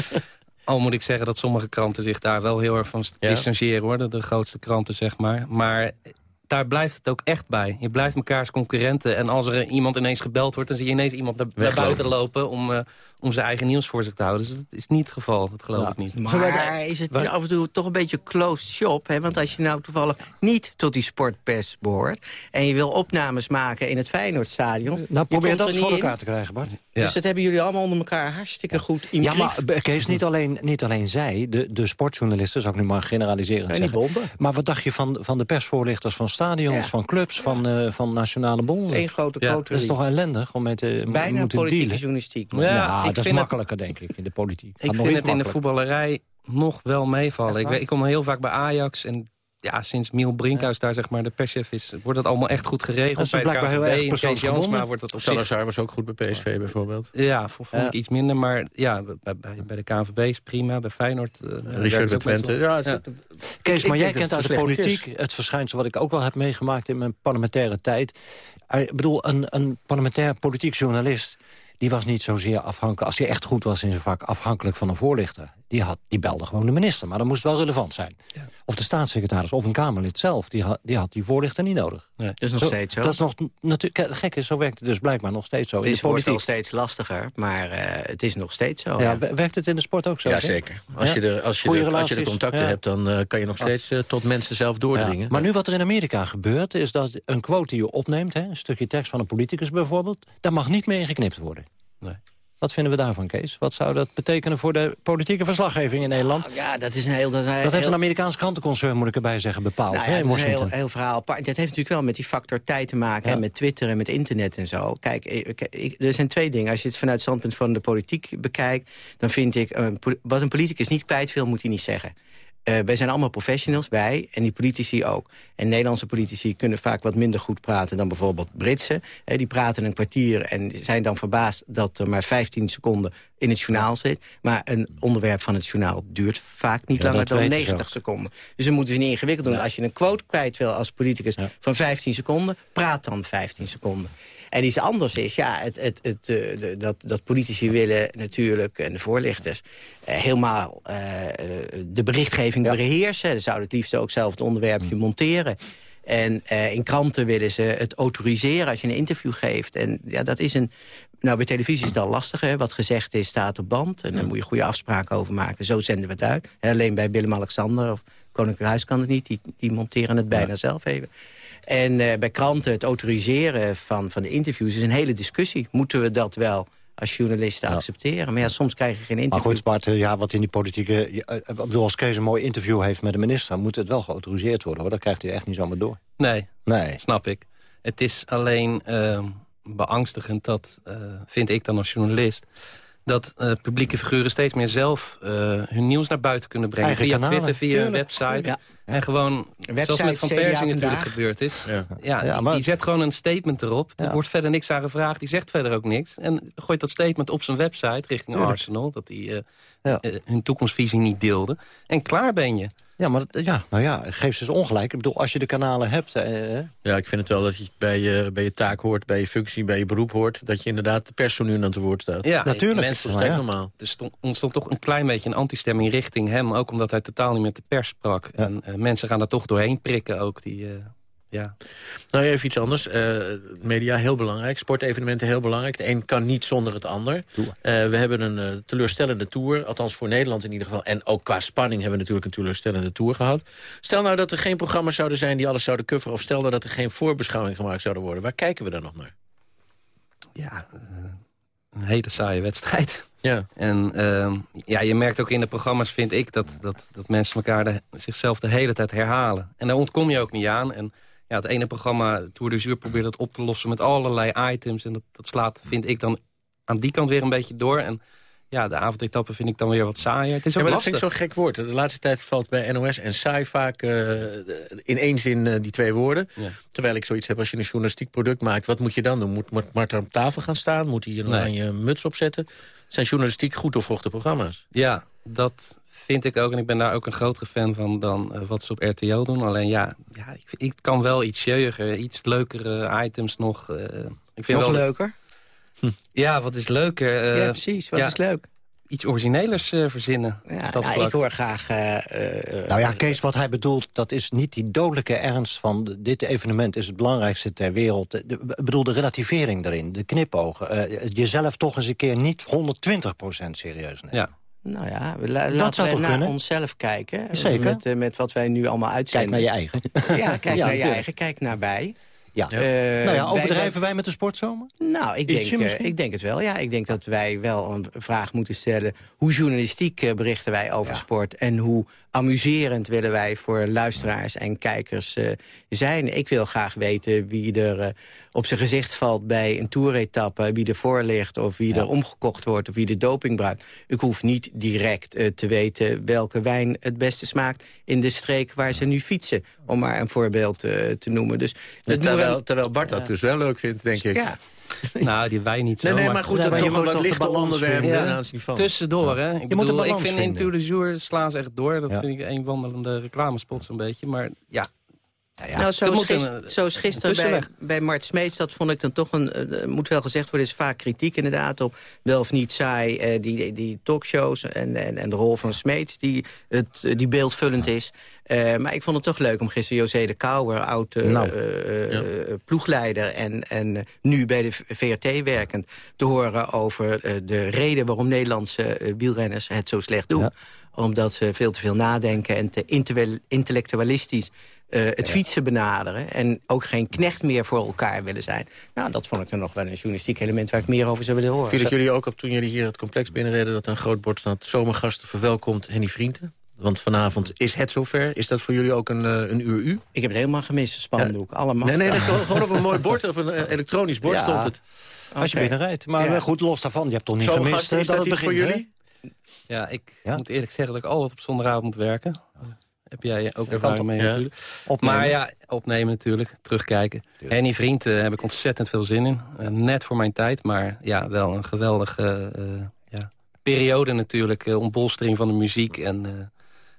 Speaker 20: Al moet ik zeggen dat sommige kranten zich daar wel heel erg van
Speaker 2: Ja.
Speaker 20: distancieren. Hoor. De, de grootste kranten, zeg maar. Maar daar blijft het ook echt bij. Je blijft mekaars concurrenten. En als er iemand ineens gebeld wordt... dan zie je ineens iemand naar, buiten lopen... Om, eh, om zijn eigen nieuws voor zich te houden. Dus dat is niet het geval. Dat geloof
Speaker 3: Ja.
Speaker 20: ik niet.
Speaker 21: Maar is het af en toe toch een beetje closed shop? Hè? Want als je nou toevallig niet tot die sportpers behoort... en je wil opnames maken in het Feyenoordstadion...
Speaker 3: Nou, probeer dat eens voor
Speaker 21: in.
Speaker 3: elkaar te krijgen, Bart.
Speaker 21: Dus dat hebben jullie allemaal onder elkaar hartstikke goed in
Speaker 3: Ja, maar Kees, niet alleen, niet alleen zij, de, de sportjournalisten, zou ik nu maar generaliserend
Speaker 21: En die
Speaker 3: zeggen.
Speaker 21: bomben.
Speaker 3: Maar wat dacht je van, van de persvoorlichters van stadions,
Speaker 21: Ja.
Speaker 3: van clubs, van, eh, van nationale bonden?
Speaker 21: Eén grote
Speaker 20: Ja,
Speaker 21: coterie.
Speaker 3: Dat is toch ellendig om mee te
Speaker 21: Bijna
Speaker 3: moeten
Speaker 21: politieke
Speaker 3: dealen?
Speaker 21: journalistiek.
Speaker 20: Ja,
Speaker 3: Ja,
Speaker 20: ik
Speaker 3: dat is
Speaker 20: het-
Speaker 3: makkelijker, denk ik, in de politiek.
Speaker 20: Ik vind het in de voetballerij nog wel meevallen. Ik, ik kom heel vaak bij Ajax en ja, sinds Miel Brinkhuis daar zeg maar de perschef is... wordt het allemaal echt goed
Speaker 3: Dat
Speaker 20: geregeld.
Speaker 3: is
Speaker 20: bij het
Speaker 3: blijkbaar heel
Speaker 20: en Kees
Speaker 3: persoonsgebonden.
Speaker 20: Jansma wordt dat op zich...
Speaker 2: Salazar was ook goed bij PSV bijvoorbeeld.
Speaker 20: Ja, vond, vond
Speaker 3: Ja.
Speaker 20: ik iets minder. Maar ja, bij, bij, bij de KNVB is prima. Bij Feyenoord... eh,
Speaker 2: Richard bij
Speaker 20: best
Speaker 2: Twente. Ja,
Speaker 20: Ja.
Speaker 3: Kees,
Speaker 2: Ik
Speaker 3: maar jij kent
Speaker 2: dat
Speaker 3: uit de politiek het verschijnsel... wat ik ook wel heb meegemaakt in mijn parlementaire tijd. Eh, Ik bedoel, een, een parlementair politiek journalist... die was niet zozeer afhankelijk, als hij echt goed was in zijn vak... afhankelijk van een voorlichter. Die, had, die belde gewoon de minister, maar dat moest wel relevant zijn. Of de staatssecretaris of een Kamerlid zelf. Die had die, had die voorlichter niet nodig.
Speaker 20: Nee.
Speaker 21: Dat is nog steeds zo.
Speaker 3: Dat is nog natuurlijk gek is, zo werkt het dus blijkbaar nog steeds zo
Speaker 21: Het is
Speaker 3: de
Speaker 21: wordt
Speaker 3: politiek.
Speaker 21: al steeds lastiger, maar eh, het is nog steeds zo.
Speaker 3: Ja,
Speaker 21: ja.
Speaker 3: wer- werkt het in de sport ook zo?
Speaker 2: Ja, zeker. Als je de, als je de, als je de contacten
Speaker 3: ja.
Speaker 2: hebt, dan eh, kan je nog steeds eh, tot mensen zelf doordringen.
Speaker 3: Ja, Maar nu wat er in Amerika gebeurt, is dat een quote die je opneemt... Hè, een stukje tekst van een politicus bijvoorbeeld... daar mag niet meer in geknipt worden.
Speaker 20: Nee.
Speaker 3: Wat vinden we daarvan, Kees? Wat zou dat betekenen voor de politieke verslaggeving in Nederland?
Speaker 21: Nou, ja, dat is een heel... Dat, is een
Speaker 3: dat heeft
Speaker 21: heel-
Speaker 3: een Amerikaans krantenconcern, moet ik erbij zeggen, bepaald.
Speaker 21: Nou ja, dat is een heel, heel verhaal apart. Dat heeft natuurlijk wel met die factor tijd te maken.
Speaker 3: Ja.
Speaker 21: En met Twitter en met internet en zo. Kijk, ik- ik- er zijn twee dingen. Als je het vanuit het standpunt van de politiek bekijkt... dan vind ik, po- wat een politicus niet kwijt wil, moet hij niet zeggen. Eh, wij zijn allemaal professionals, wij, en die politici ook. En Nederlandse politici kunnen vaak wat minder goed praten... dan bijvoorbeeld Britse. Eh, die praten een kwartier en zijn dan verbaasd... dat er maar 15 seconden in het journaal zit. Maar een onderwerp van het journaal duurt vaak niet
Speaker 3: Ja,
Speaker 21: langer dan
Speaker 3: weten ze
Speaker 21: 90 seconden. Dus dan moeten ze niet ingewikkeld doen. Als je een quote kwijt wil als politicus van 15 seconden... praat dan 15 seconden. En iets anders is, ja, het, het, het, eh, dat, dat politici willen natuurlijk, en de voorlichters... eh, helemaal eh, de berichtgeving beheersen. Ze zouden het liefst ook zelf het onderwerpje
Speaker 3: Mm.
Speaker 21: monteren. En in kranten willen ze het autoriseren als je een interview geeft. En ja, dat is een... Nou, bij televisie is het al lastiger. Wat gezegd is, staat op band. En daar moet je goede afspraken over maken. Zo zenden we het uit. Alleen bij Willem-Alexander of Koninklijk Huis kan het niet. Die, die monteren het bijna zelf even. En eh, bij kranten het autoriseren van, van de interviews is een hele discussie. Moeten we dat wel als journalisten accepteren? Maar ja, soms krijg je geen
Speaker 3: Maar
Speaker 21: interview.
Speaker 3: goed, Bart, eh, ja, wat in die politieke... ja, eh, Ik bedoel, als Kees een mooi interview heeft met de minister... moet het wel geautoriseerd worden, hoor. Dat krijgt hij echt niet zomaar door.
Speaker 20: Nee,
Speaker 3: Nee.
Speaker 20: dat snap ik. Het is alleen ehm, beangstigend dat, eh, vind ik dan als journalist... dat eh, publieke figuren steeds meer zelf eh, hun nieuws naar buiten kunnen brengen.
Speaker 3: Eigen
Speaker 20: via
Speaker 3: kanalen,
Speaker 20: Twitter, via een website.
Speaker 21: Ja.
Speaker 20: En gewoon, zoals
Speaker 21: Website,
Speaker 20: met Van Persie natuurlijk gebeurd is. Ja.
Speaker 3: Ja,
Speaker 20: die,
Speaker 3: maar-
Speaker 20: die zet gewoon een statement erop. Er
Speaker 3: Ja.
Speaker 20: wordt verder niks aan gevraagd. Die zegt verder ook niks. En gooit dat statement op zijn website richting
Speaker 3: Tuurlijk.
Speaker 20: Arsenal. Dat die eh,
Speaker 3: Ja.
Speaker 20: eh, hun toekomstvisie niet deelde. En klaar ben je.
Speaker 3: Ja, maar ja, nou ja, geef ze eens ongelijk. Ik bedoel, als je de kanalen hebt... eh,
Speaker 2: Ja, ik vind het wel dat je bij je, bij je taak hoort, bij je functie, bij je beroep hoort... dat je inderdaad de pers zo nu en dan te woord staat.
Speaker 20: Ja,
Speaker 3: Natuurlijk.
Speaker 20: Mensen,
Speaker 3: ja.
Speaker 2: normaal.
Speaker 20: er stond, ontstond toch een klein beetje een antistemming richting hem. Ook omdat hij totaal niet met de pers sprak. En eh, mensen gaan daar toch doorheen prikken ook. Die, eh, ja.
Speaker 2: Nou, even iets anders. Eh, media heel belangrijk. Sportevenementen heel belangrijk. De een kan niet zonder het ander. Eh, we hebben een eh, teleurstellende tour. Althans voor Nederland in ieder geval. En ook qua spanning hebben we natuurlijk een teleurstellende tour gehad. Stel nou dat er geen programma's zouden zijn die alles zouden coveren. Of stel nou dat er geen voorbeschouwing gemaakt zouden worden. Waar kijken we dan nog naar?
Speaker 20: ja, eh, een hele saaie wedstrijd.
Speaker 2: Ja.
Speaker 20: En ehm, ja, je merkt ook in de programma's, vind ik, dat, dat, dat mensen elkaar de, zichzelf de hele tijd herhalen. En daar ontkom je ook niet aan. En ja, het ene programma, Tour de Zuur, probeert dat op te lossen met allerlei items. En dat, dat slaat, vind ik, dan aan die kant weer een beetje door. En ja, de avondetappe vind ik dan weer wat saaier. Het is
Speaker 2: Ja, maar dat
Speaker 20: lastig.
Speaker 2: vind ik zo'n gek woord. De laatste tijd valt bij NOS en saai vaak eh, in één zin eh, die twee woorden.
Speaker 20: Ja.
Speaker 2: Terwijl ik zoiets heb als je een journalistiek product maakt. Wat moet je dan doen? Moet Mart- Marten op tafel gaan staan? Moet hij een
Speaker 20: Nee.
Speaker 2: oranje muts opzetten? Zijn journalistiek goed doorvrochte programma's?
Speaker 20: Ja, dat vind ik ook. En ik ben daar ook een grotere fan van dan eh, wat ze op RTL doen. Alleen ja, ja ik, ik kan wel iets jeugdiger, iets leukere items nog. eh, ik vind
Speaker 21: Nog
Speaker 20: wel,
Speaker 21: leuker?
Speaker 20: Ja, wat is leuker? eh,
Speaker 21: ja, precies. Wat
Speaker 20: ja,
Speaker 21: is leuk?
Speaker 20: Iets originelers eh, verzinnen.
Speaker 21: Ja,
Speaker 20: dat
Speaker 21: nou, ik hoor graag... eh, eh,
Speaker 3: Nou ja, Kees, wat hij bedoelt, dat is niet die dodelijke ernst van... dit evenement is het belangrijkste ter wereld. De- Ik bedoel, de relativering erin, de knipogen. eh, jezelf toch eens een keer niet 120% serieus nemen.
Speaker 20: Ja.
Speaker 21: Nou ja, we la-
Speaker 3: Dat
Speaker 21: laten
Speaker 3: zou
Speaker 21: we naar
Speaker 3: kunnen?
Speaker 21: onszelf kijken.
Speaker 3: Zeker.
Speaker 21: Met, met wat wij nu allemaal
Speaker 3: Kijk
Speaker 21: uitzenden.
Speaker 3: naar je eigen.
Speaker 21: Ja, kijk
Speaker 3: Ja,
Speaker 21: naar je eigen. Kijk naar wij.
Speaker 3: Ja.
Speaker 21: Eh,
Speaker 3: nou ja, overdrijven wij met de sportzomer?
Speaker 21: Nou, ik
Speaker 3: Ietsje
Speaker 21: denk, eh,
Speaker 3: misschien?
Speaker 21: ik denk het wel. Ja, ik denk dat wij wel een vraag moeten stellen. Hoe journalistiek eh, berichten wij over sport? En hoe amuserend willen wij voor luisteraars en kijkers eh, zijn? Ik wil graag weten wie er eh, op zijn gezicht valt bij een toeretappe. Wie ervoor ligt of wie er omgekocht wordt of wie de doping gebruikt. Ik hoef niet direct eh, te weten welke wijn het beste smaakt... in de streek waar ze nu fietsen. Om maar een voorbeeld te noemen. Dus
Speaker 2: terwijl, terwijl Bart dat dus wel leuk vindt, denk ik.
Speaker 21: Ja.
Speaker 20: Nou, die wij niet zo.
Speaker 2: Nee, nee, maar goed,
Speaker 3: Ja,
Speaker 2: dat
Speaker 3: maar je
Speaker 2: toch wat lichter onderwerp ten aanzien van.
Speaker 20: Tussendoor, hè? Ik, bedoel, ik vind in
Speaker 3: vinden.
Speaker 20: Tour de Jour slaan ze echt door. Dat
Speaker 3: Ja.
Speaker 20: vind ik een wandelende reclamespot zo'n beetje. Maar ja,
Speaker 21: nou, zoals, gis-
Speaker 20: een, eh,
Speaker 21: zoals gisteren bij,
Speaker 20: tussenweg.
Speaker 21: bij Mart Smeets, dat vond ik dan toch een... eh, moet wel gezegd worden, is vaak kritiek inderdaad op wel of niet saai... eh, die, die talkshows en, en, en de rol van Smeets die, het, die beeldvullend is. Maar ik vond het toch leuk om gisteren José de Kouwer, oud
Speaker 3: Nou.
Speaker 21: ploegleider... en, en nu bij de VRT werkend, te horen over de reden... waarom Nederlandse wielrenners het zo slecht doen. Omdat ze veel te veel nadenken en te intellectualistisch uh, het fietsen benaderen. En ook geen knecht meer voor elkaar willen zijn. Nou, dat vond ik dan nog wel een journalistiek element waar ik meer over zou willen horen.
Speaker 2: Viel het jullie ook op toen jullie hier het complex binnenreden... dat een groot bord staat, zomergasten verwelkomt Henny Vrienden? Want vanavond is het zover. Is dat voor jullie ook een, uh, een uur u?
Speaker 21: Ik heb het helemaal gemist, spandoek. Ja. Allemaal.
Speaker 2: Nee, nee, gewoon op een mooi bord, op een uh, elektronisch bord ja. stond het.
Speaker 3: Als je binnenrijdt. Maar ja. goed, los daarvan, je hebt toch niet gemist
Speaker 2: is dat, dat het begint, voor jullie?
Speaker 20: Ja, ik moet eerlijk zeggen dat ik altijd op zondagavond moet werken. Heb jij ook ervaring mee ja. natuurlijk.
Speaker 3: Opnemen.
Speaker 20: Maar ja, opnemen natuurlijk, terugkijken. En die vriend heb ik ontzettend veel zin in. Uh, net voor mijn tijd, maar ja, wel een geweldige uh, ja, periode natuurlijk. Uh, ontbolstering van de muziek en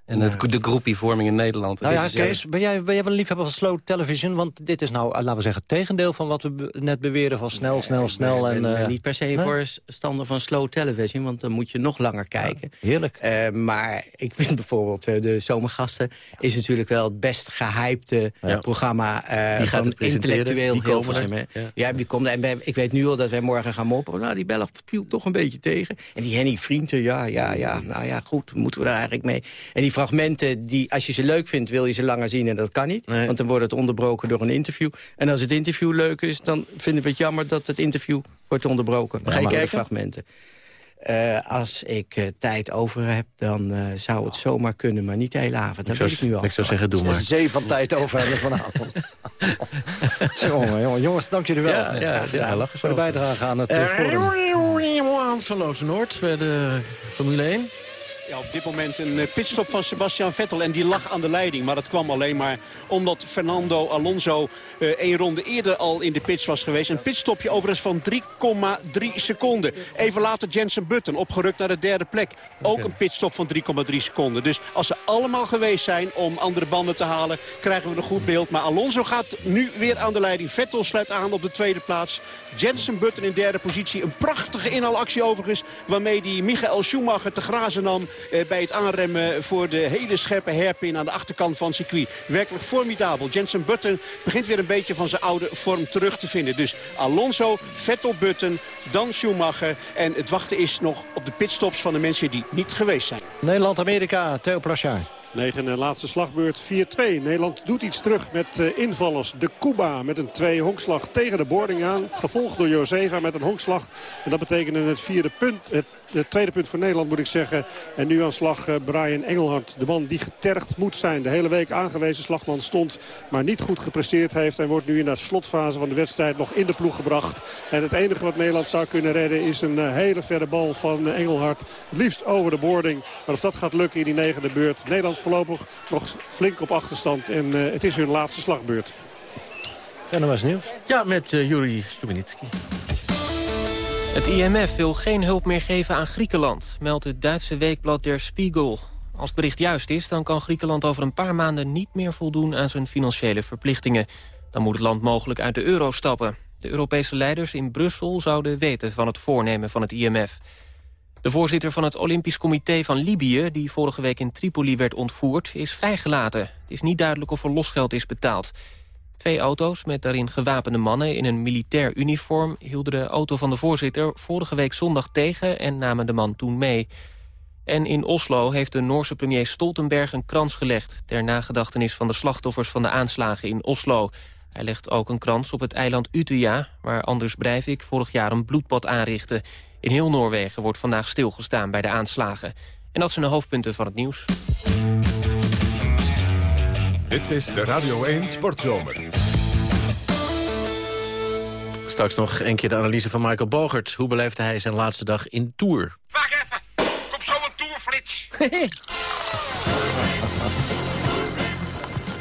Speaker 20: en het, de groepievorming in Nederland.
Speaker 3: Nou ja, is, Kees, ben jij, ben jij wel een liefhebber van slow television? Want dit is nou, laten we zeggen, het tegendeel van wat we net beweren... van snel, snel, snel.
Speaker 21: Nee,
Speaker 3: en,
Speaker 21: ben, uh, niet per se nee? voor standen van slow television... want dan moet je nog langer kijken.
Speaker 3: Ja, heerlijk.
Speaker 21: Uh, maar ik vind bijvoorbeeld uh, de Zomergasten... is natuurlijk wel het best gehypte ja. programma...
Speaker 2: die
Speaker 21: van intellectueel
Speaker 2: die
Speaker 21: heel veel. Ja. ja, die komt. En wij, ik weet nu al dat wij morgen gaan mopperen. Nou, die Belg viel toch een beetje tegen. En die Henny Vrienden, ja, ja, ja. Nou ja, goed, moeten we daar eigenlijk mee. En die fragmenten, die, als je ze leuk vindt, wil je ze langer zien en dat kan niet. Nee. Want dan wordt het onderbroken door een interview. En als het interview leuk is, dan vinden we het jammer dat het interview wordt onderbroken.
Speaker 2: Ja, Ga je kijken?
Speaker 21: fragmenten. Uh, als ik uh, tijd over heb, dan uh, zou het zomaar kunnen, maar niet de hele avond. Dat
Speaker 2: ik zou,
Speaker 21: weet ik nu al.
Speaker 2: Ik zou zeggen, doe maar.
Speaker 3: Zee van tijd over hebben vanavond. jongen, jongen, jongens, dank jullie wel.
Speaker 2: Ja, ja, ja, ja
Speaker 3: lachen Voor de bijdrage aan het forum.
Speaker 2: Hans van Loosenoord bij de Formule 1.
Speaker 18: Ja, op dit moment een pitstop van Sebastian Vettel en die lag aan de leiding. Maar dat kwam alleen maar omdat Fernando Alonso uh, één ronde eerder al in de pits was geweest. Een pitstopje overigens van 3,3 seconden. Even later Jensen Button opgerukt naar de derde plek. Ook een pitstop van 3,3 seconden. Dus als ze allemaal geweest zijn om andere banden te halen... krijgen we een goed beeld. Maar Alonso gaat nu weer aan de leiding. Vettel sluit aan op de tweede plaats. Jensen Button in derde positie. Een prachtige inhaalactie overigens. Waarmee die Michael Schumacher te grazen nam eh, bij het aanremmen voor de hele scherpe herpin aan de achterkant van het circuit. Werkelijk formidabel. Jensen Button begint weer een beetje van zijn oude vorm terug te vinden. Dus Alonso, Vettel, Button, dan Schumacher. En het wachten is nog op de pitstops van de mensen die niet geweest zijn.
Speaker 3: Nederland-Amerika, Theo Plachard.
Speaker 19: Negen en laatste slagbeurt 4-2. Nederland doet iets terug met uh, invallers. De Cuba met een twee honkslag tegen de boarding aan. Gevolgd door Josefa met een honkslag. En dat betekende het vierde punt. Het, tweede punt voor Nederland moet ik zeggen. En nu aan slag uh, Brian Engelhard. De man die getergd moet zijn. De hele week aangewezen slagman stond. Maar niet goed gepresteerd heeft. En wordt nu in de slotfase van de wedstrijd nog in de ploeg gebracht. En het enige wat Nederland zou kunnen redden is een uh, hele verre bal van Engelhard. Het liefst over de boarding. Maar of dat gaat lukken in die negende beurt. Nederland voorlopig nog flink op achterstand. En uh, het is hun laatste slagbeurt.
Speaker 3: En dan was nieuws.
Speaker 2: Ja, met uh, Juri Stubenitski.
Speaker 4: Het IMF wil geen hulp meer geven aan Griekenland, meldt het Duitse weekblad Der Spiegel. Als het bericht juist is, dan kan Griekenland over een paar maanden niet meer voldoen aan zijn financiële verplichtingen. Dan moet het land mogelijk uit de euro stappen. De Europese leiders in Brussel zouden weten van het voornemen van het IMF. De voorzitter van het Olympisch Comité van Libië... die vorige week in Tripoli werd ontvoerd, is vrijgelaten. Het is niet duidelijk of er losgeld is betaald. Twee auto's met daarin gewapende mannen in een militair uniform... hielden de auto van de voorzitter vorige week zondag tegen... en namen de man toen mee. En in Oslo heeft de Noorse premier Stoltenberg een krans gelegd... ter nagedachtenis van de slachtoffers van de aanslagen in Oslo. Hij legt ook een krans op het eiland Utøya... waar Anders Breivik vorig jaar een bloedbad aanrichtte... In heel Noorwegen wordt vandaag stilgestaan bij de aanslagen. En dat zijn de hoofdpunten van het nieuws.
Speaker 1: Dit is de Radio 1 Sportzomer.
Speaker 2: Straks nog een keer de analyse van Michael Bogert. Hoe beleefde hij zijn laatste dag in Tour?
Speaker 15: Wacht even, kom zo een Tourflits.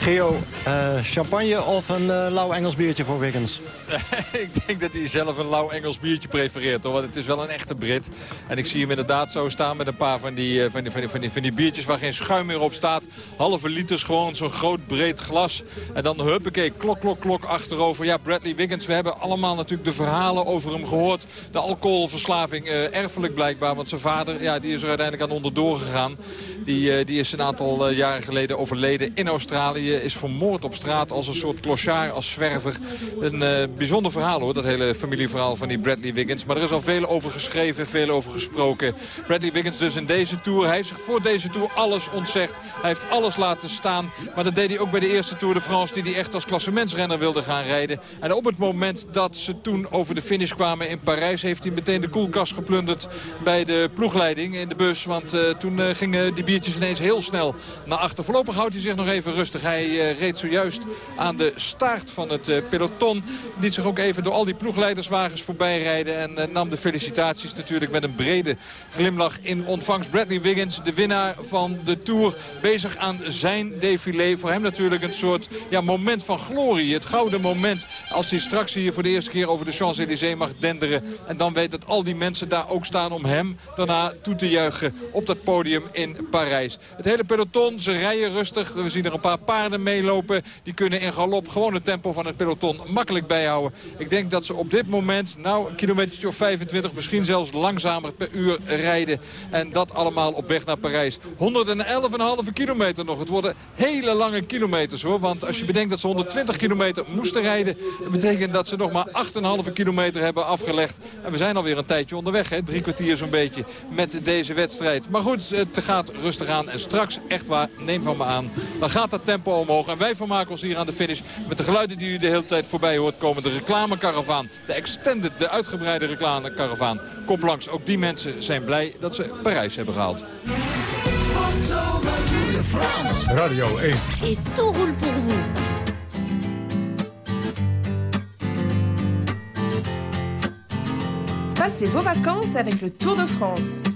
Speaker 3: Geo, uh, champagne of een uh, lauw Engels biertje voor Wiggins?
Speaker 12: ik denk dat hij zelf een lauw Engels biertje prefereert. Hoor, want het is wel een echte Brit. En ik zie hem inderdaad zo staan met een paar van die, van die, van die, van die, van die biertjes waar geen schuim meer op staat. Halve liters gewoon, zo'n groot breed glas. En dan huppakee, klok, klok, klok achterover. Ja, Bradley Wiggins, we hebben allemaal natuurlijk de verhalen over hem gehoord. De alcoholverslaving, erfelijk blijkbaar. Want zijn vader, ja, die is er uiteindelijk aan onderdoor gegaan. Die, die is een aantal jaren geleden overleden in Australië. Is vermoord op straat als een soort clochard, als zwerver. Een bijzonder verhaal hoor, dat hele familieverhaal van die Bradley Wiggins. Maar er is al veel over geschreven, veel over gesproken. Bradley Wiggins dus in deze Tour. Hij heeft zich voor deze Tour alles ontzegd. Hij heeft alles laten staan. Maar dat deed hij ook bij de eerste Tour de France die hij echt als klassementsrenner wilde gaan rijden. En op het moment dat ze toen over de finish kwamen in Parijs... heeft hij meteen de koelkast geplunderd bij de ploegleiding in de bus. Want uh, toen uh, gingen die biertjes ineens heel snel naar achter. Voorlopig houdt hij zich nog even rustig. Hij uh, reed zojuist aan de staart van het peloton. Liet zich ook even door al die ploegleiderswagens voorbij rijden. En nam de felicitaties natuurlijk met een brede glimlach in ontvangst. Bradley Wiggins, de winnaar van de Tour, bezig aan zijn défilé. Voor hem natuurlijk een soort ja, moment van glorie. Het gouden moment als hij straks hier voor de eerste keer over de Champs-Élysées mag denderen. En dan weet dat al die mensen daar ook staan om hem daarna toe te juichen op dat podium in Parijs. Het hele peloton, ze rijden rustig. We zien er een paar paarden meelopen. Die kunnen in galop gewoon het tempo van het peloton makkelijk bijhouden. Ik denk dat ze op dit moment, nou een kilometer of 25, misschien zelfs langzamer per uur rijden. En dat allemaal op weg naar Parijs. 111,5 kilometer nog. Het worden hele lange kilometers hoor. Want als je bedenkt dat ze 120 kilometer moesten rijden... dat betekent dat ze nog maar 8,5 kilometer hebben afgelegd. En we zijn alweer een tijdje onderweg. Hè? Drie kwartier zo'n beetje met deze wedstrijd. Maar goed, het gaat rustig aan. En straks, echt waar, neem van me aan. Dan gaat dat tempo omhoog. En wij vermaken ons hier aan de finish met de geluiden die u de hele tijd voorbij hoort komen. De reclamekaravaan, de extended, de uitgebreide reclamekaravaan. Komt langs. Ook die mensen zijn blij dat ze Parijs hebben gehaald.
Speaker 1: Radio 1.
Speaker 22: Et tout roule pour vous.
Speaker 23: Passez vos vacances avec le Tour de France.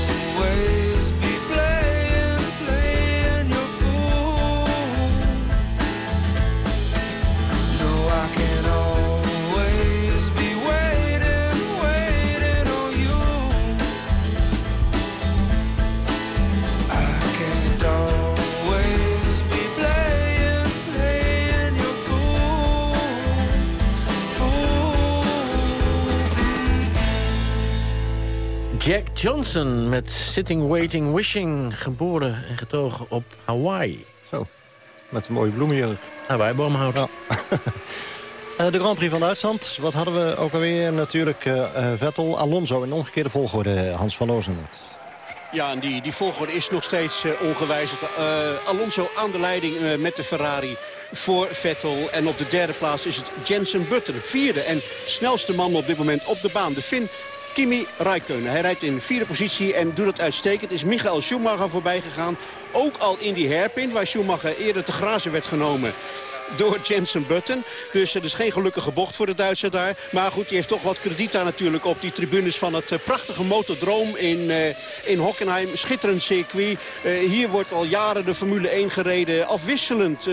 Speaker 2: Johnson met Sitting, Waiting, Wishing. Geboren en getogen op Hawaii.
Speaker 3: Zo, met een mooie bloemenjurk.
Speaker 2: Hawaii boomhout.
Speaker 3: Eh, de Grand Prix van Duitsland. Wat hadden we ook alweer? Natuurlijk eh, eh, Vettel, Alonso in omgekeerde volgorde. Hans van Oozenhout.
Speaker 18: Ja, en die, die volgorde is nog steeds uh, ongewijzigd. Uh, Alonso aan de leiding uh, met de Ferrari voor Vettel. En op de derde plaats is het Jensen Button. Vierde en snelste man op dit moment op de baan. De Finn Kimi Räikkönen. Hij rijdt in vierde positie en doet het uitstekend. Is Michael Schumacher voorbij gegaan. Ook al in die herpin waar Schumacher eerder te grazen werd genomen door Jensen Button. Dus het is geen gelukkige bocht voor de Duitser daar. Maar goed, die heeft toch wat krediet daar natuurlijk op die tribunes van het uh, prachtige motodroom in, uh, in Hockenheim. Schitterend circuit. Uh, hier wordt al jaren de Formule 1 gereden. Afwisselend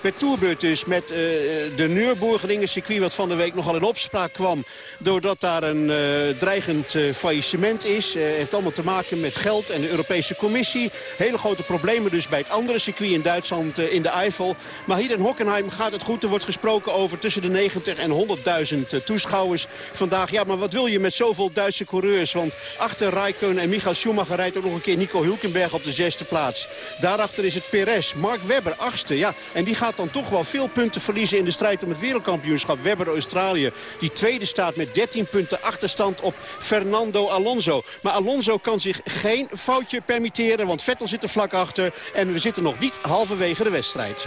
Speaker 18: per toerbeurt dus met de Nürburgringen circuit wat van de week nogal in opspraak kwam. Doordat daar een dreigend faillissement is. heeft allemaal te maken met geld en de Europese Commissie. Hele grote problemen dus bij het andere circuit in Duitsland in de Eifel. Maar hier in Hockenheim gaat het goed. Er wordt gesproken over tussen de 90 en 100.000 toeschouwers vandaag. Ja, maar wat wil je met zoveel Duitse coureurs? Want achter Raikkonen en Michael Schumacher rijdt ook nog een keer Nico Hulkenberg op de zesde plaats. Daarachter is het Perez, Mark Webber, achtste. Ja, en die gaat dan toch wel veel punten verliezen in de strijd om het wereldkampioenschap. Webber Australië, die tweede staat met 13 punten achterstand op Fernando Alonso. Maar Alonso kan zich geen foutje permitteren, want Vettel zit er vlak achter. En we zitten nog niet halverwege de wedstrijd.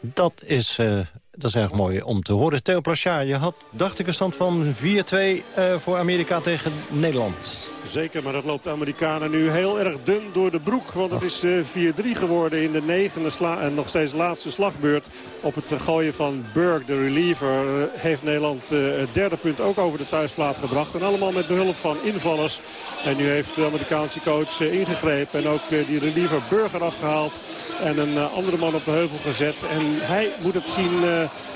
Speaker 3: Dat is, uh, dat is erg mooi om te horen. Theo Plachard, je had, dacht ik, een stand van 4-2 uh, voor Amerika tegen Nederland.
Speaker 19: Zeker, maar dat loopt de Amerikanen nu heel erg dun door de broek. Want het is uh, 4-3 geworden in de negende en nog steeds laatste slagbeurt. Op het gooien van Burke, de reliever, uh, heeft Nederland uh, het derde punt ook over de thuisplaat gebracht. En allemaal met behulp van invallers. En nu heeft de Amerikaanse coach ingegrepen en ook die reliever Burger afgehaald. En een andere man op de heuvel gezet. En hij moet het zien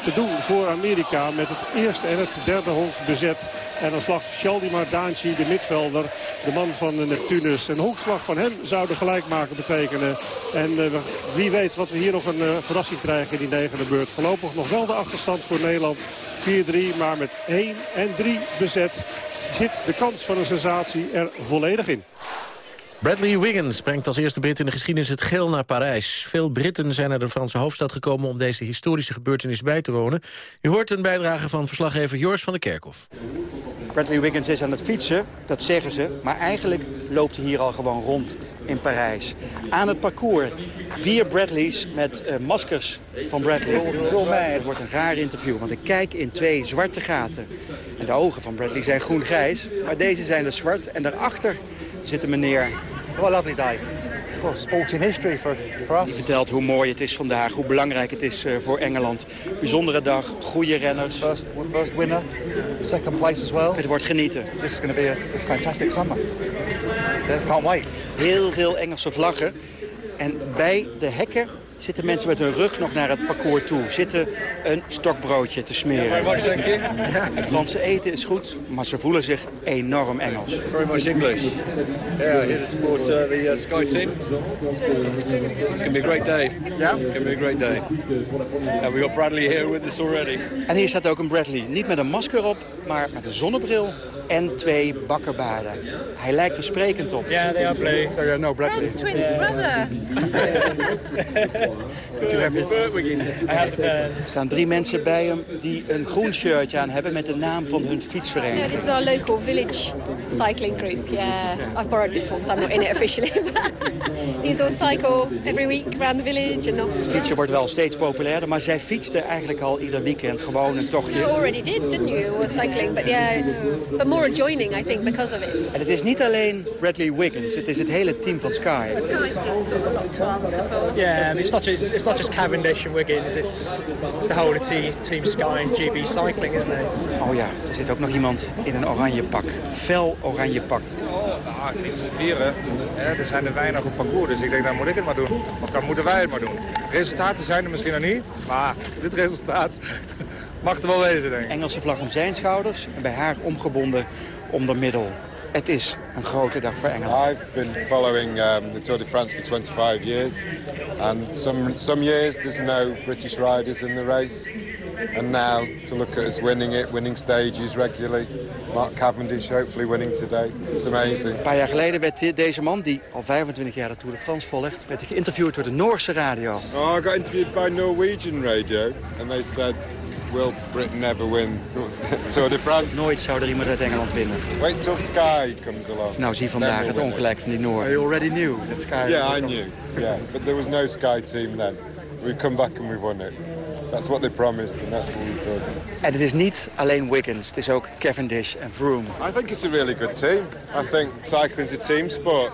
Speaker 19: te doen voor Amerika met het eerste en het derde honk bezet. En dan slag Shaldimar Daanchi, de midvelder, de man van Neptunus. Een hoogslag van hem zou de gelijkmaker betekenen. En uh, wie weet wat we hier nog een uh, verrassing krijgen in die negende beurt. Voorlopig nog wel de achterstand voor Nederland. 4-3, maar met 1 en 3 bezet zit de kans van een sensatie er volledig in.
Speaker 2: Bradley Wiggins brengt als eerste Brit in de geschiedenis het geel naar Parijs. Veel Britten zijn naar de Franse hoofdstad gekomen om deze historische gebeurtenis bij te wonen. U hoort een bijdrage van verslaggever Joris van der Kerkhof.
Speaker 22: Bradley Wiggins is aan het fietsen, dat zeggen ze. Maar eigenlijk loopt hij hier al gewoon rond in Parijs. Aan het parcours vier Bradleys met uh, maskers van Bradley. Het wordt een raar interview, want ik kijk in twee zwarte gaten. En de ogen van Bradley zijn groen-grijs, maar deze zijn dus zwart. En daarachter zit een meneer...
Speaker 24: What a lovely day. For sporting history for, for us.
Speaker 22: Die vertelt hoe mooi het is vandaag, hoe belangrijk het is uh, voor Engeland. Bijzondere dag, goede renners.
Speaker 24: First, first winner, second place as well.
Speaker 22: Het wordt genieten.
Speaker 24: This is going to be a fantastic summer. So, can't wait.
Speaker 22: Heel veel Engelse vlaggen. En bij de hekken zitten mensen met hun rug nog naar het parcours toe. Zitten een stokbroodje te smeren. Het Franse eten is goed, maar ze voelen zich enorm Engels.
Speaker 25: Very much English. Yeah, here to support uh, the uh, Sky team. It's going to be a great day.
Speaker 22: Yeah?
Speaker 25: It's going to be a great day. And we got Bradley here with us already.
Speaker 22: En hier staat ook een Bradley. Niet met een masker op, maar met een zonnebril en twee bakkerbaarden. Hij lijkt er sprekend op.
Speaker 26: Yeah, they are blue.
Speaker 22: So you know Bradley.
Speaker 26: Twins brother.
Speaker 22: Er staan drie mensen bij hem die een groen shirtje aan hebben met de naam van hun fietsvereniging.
Speaker 27: Yeah, this is our local village cycling group. Yes, I've borrowed this one, so I'm not in it officially. These all cycle every week around the village and off.
Speaker 22: Fietsen wordt wel steeds populairder, maar zij fietsten eigenlijk al ieder weekend gewoon een tochtje.
Speaker 27: You already did, didn't you? Was cycling, but yeah, it's but more joining, I think, because of it.
Speaker 22: En het is niet alleen Bradley Wiggins, het is het hele team van Sky.
Speaker 26: Yeah, it's not just it's not just Cavendish and Wiggins. It's, it's the whole team, team Sky and GB Cycling, isn't it?
Speaker 22: Oh ja, er zit ook nog iemand in een oranje pak, fel oranje pak.
Speaker 28: Nou, niets te vieren. er zijn er weinig op parcours, dus ik denk, dan moet ik het maar doen. Of dan moeten wij het maar doen. Resultaten zijn er misschien nog niet, maar dit resultaat mag er wel wezen, denk ik.
Speaker 22: Engelse vlag om zijn schouders en bij haar omgebonden om de middel. Het is een grote dag voor Engeland.
Speaker 29: I've been following um, the Tour de France for 25 years. And some, some years there's no British riders in the race. And now to look at us winning it, winning stages regularly. Mark Cavendish hopefully winning today. It's amazing.
Speaker 22: Een paar jaar geleden werd deze man, die al 25 jaar de Tour de France volgt... werd hij geïnterviewd door de Noorse radio.
Speaker 29: Oh, I got interviewed by Norwegian radio. And they said, will Britain ever win Tour de France?
Speaker 22: Nooit zou er iemand uit Engeland winnen.
Speaker 29: Wait till Sky comes along.
Speaker 22: Nou, zie vandaag het ongelijk van die Noor. You already knew that Sky...
Speaker 29: Yeah, I knew. Yeah, but there was no Sky team then. We come back and we won it. That's what they promised and that's what we've done.
Speaker 22: En het is niet alleen Wiggins, het is ook Cavendish en Froome.
Speaker 29: I think it's a really good team. I think cycling's a team sport.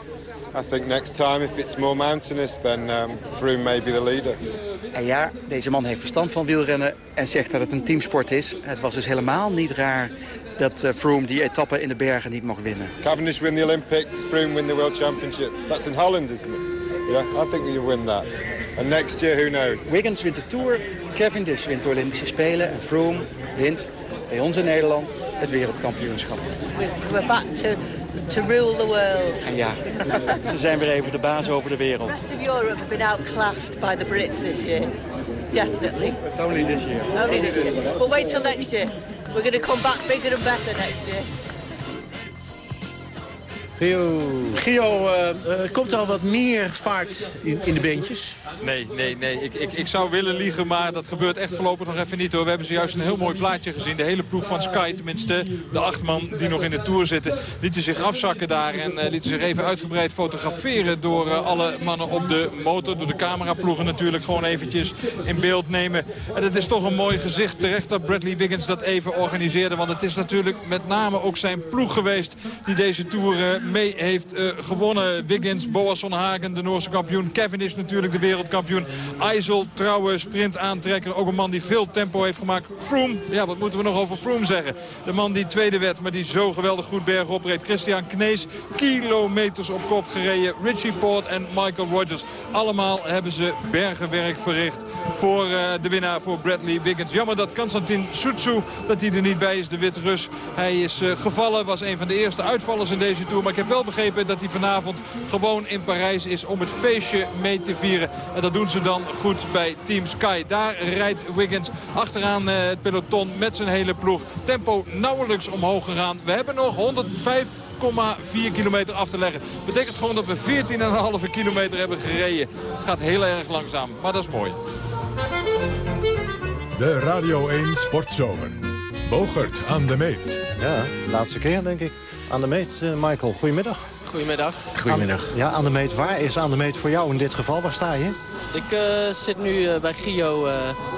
Speaker 29: I think next time, if it's more mountainous, then um, Froome may be the leader.
Speaker 22: En ja, deze man heeft verstand van wielrennen en zegt dat het een teamsport is. Het was dus helemaal niet raar dat uh, Froome die etappe in de bergen niet mocht winnen.
Speaker 29: Cavendish win the Olympics, Froome win the World Championships. That's in Holland, isn't it? Yeah, I think you win that. And next year, who knows?
Speaker 22: Wiggins wint de Tour, Cavendish wint de Olympische Spelen en Froome wint bij ons in Nederland het wereldkampioenschap.
Speaker 30: We're back to, to rule the world.
Speaker 22: En ja, ze zijn weer even de baas over de wereld.
Speaker 30: Europe have been outclassed by the Brits this year. Definitely.
Speaker 22: It's only this year.
Speaker 30: Only this year. But wait till next year. We're going to come back bigger and better next year.
Speaker 2: Gio, Gio uh, uh, komt er al wat meer vaart in, in de beentjes?
Speaker 12: Nee, nee, nee. Ik, ik, ik zou willen liegen, maar dat gebeurt echt voorlopig nog even niet hoor. We hebben zojuist een heel mooi plaatje gezien. De hele ploeg van Sky, tenminste de acht man die nog in de Tour zitten... lieten zich afzakken daar en uh, lieten zich even uitgebreid fotograferen... door alle mannen op de motor, door de cameraploegen natuurlijk... gewoon eventjes in beeld nemen. En het is toch een mooi gezicht. Terecht dat Bradley Wiggins dat even organiseerde. Want het is natuurlijk met name ook zijn ploeg geweest... die deze Tour mee heeft uh, gewonnen. Wiggins, Boas van Hagen, de Noorse kampioen. Kevin is natuurlijk de wereldkampioen. IJssel, trouwe sprintaantrekker. Ook een man die veel tempo heeft gemaakt. Froome, ja, wat moeten we nog over Froome zeggen? De man die tweede werd, maar die zo geweldig goed berg opreed. Christian Knees, kilometers op kop gereden. Richie Port en Michael Rogers. Allemaal hebben ze bergenwerk verricht voor uh, de winnaar, voor Bradley Wiggins. Jammer dat Konstantin Sutsu, dat hij er niet bij is, de witte Rus. Hij is uh, gevallen, was een van de eerste uitvallers in deze Tour. Maar ik heb wel begrepen dat hij vanavond gewoon in Parijs is om het feestje mee te vieren. En dat doen ze dan goed bij Team Sky. Daar rijdt Wiggins achteraan uh, het peloton met zijn hele ploeg. Tempo nauwelijks omhoog gegaan. We hebben nog 105 4 kilometer af te leggen. Betekent gewoon dat we 14,5 kilometer hebben gereden. Het gaat heel erg langzaam, maar dat is mooi.
Speaker 1: De Radio 1 Sportzomer. Bogert aan de meet.
Speaker 3: Ja, laatste keer denk ik. Aan de meet, uh, Michael. Goedemiddag.
Speaker 31: Goedemiddag.
Speaker 2: Goedemiddag.
Speaker 3: Aan, ja, aan de meet. Waar is aan de meet voor jou in dit geval? Waar sta je?
Speaker 31: Ik uh, zit nu uh, bij Gio. Ah.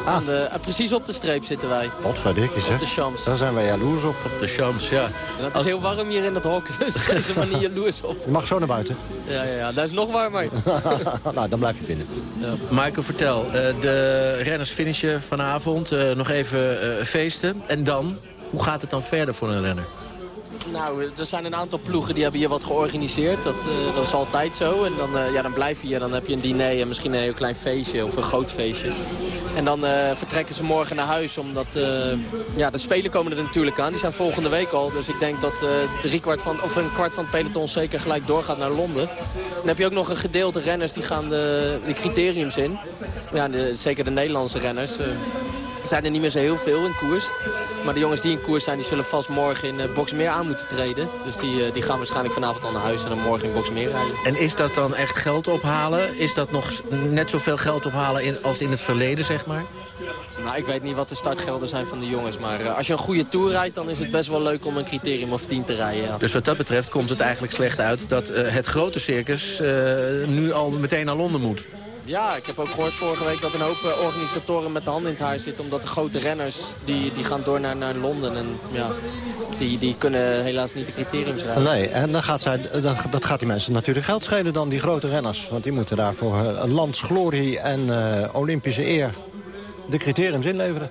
Speaker 31: Aan de, precies op de streep zitten wij.
Speaker 3: Potverdikkie zeg.
Speaker 31: Op de Champs.
Speaker 3: Daar zijn wij jaloers op.
Speaker 2: Op de Champs, ja.
Speaker 31: En het is heel warm hier in het hok, dus daar is maar niet jaloers op.
Speaker 3: Je mag zo naar buiten.
Speaker 31: Ja, ja, ja. daar is nog warmer.
Speaker 3: nou, dan blijf je binnen.
Speaker 2: Ja. Michael, vertel. de renners finishen vanavond. nog even feesten. En dan? Hoe gaat het dan verder voor een renner?
Speaker 31: Nou, er zijn een aantal ploegen die hebben hier wat georganiseerd. Dat, uh, dat is altijd zo. En dan, uh, ja, dan blijf je hier, dan heb je een diner en misschien een heel klein feestje of een groot feestje. En dan uh, vertrekken ze morgen naar huis, omdat ja, de Spelen komen er natuurlijk aan. Die zijn volgende week al. Dus ik denk dat drie kwart van, of een kwart van het peloton zeker gelijk doorgaat naar Londen. Dan heb je ook nog een gedeelte renners die gaan de, de criteriums in. Ja, de, zeker de Nederlandse renners. Er zijn er niet meer zo heel veel in koers. Maar de jongens die in koers zijn, die zullen vast morgen in uh, Boxmeer aan moeten treden. Dus die, uh, die gaan waarschijnlijk vanavond al naar huis en dan morgen in Boxmeer rijden.
Speaker 2: En is dat dan echt geld ophalen? Is dat nog net zoveel geld ophalen in, als in het verleden, zeg maar?
Speaker 31: Nou, ik weet niet wat de startgelden zijn van de jongens. Maar uh, als je een goede tour rijdt, dan is het best wel leuk om een criterium of 10 te rijden. Ja.
Speaker 2: Dus wat dat betreft komt het eigenlijk slecht uit dat het grote circus nu al meteen naar Londen moet.
Speaker 31: Ja, ik heb ook gehoord vorige week dat een hoop uh, organisatoren met de handen in het huis zitten. Omdat de grote renners, die, die gaan door naar, naar Londen. En ja, die, die kunnen helaas niet de criteriums rijden.
Speaker 3: Nee, en dan gaat zij, dan, dat gaat die mensen natuurlijk geld schelen dan, die grote renners. Want die moeten daarvoor een landsglorie en uh, Olympische eer de criteriums inleveren.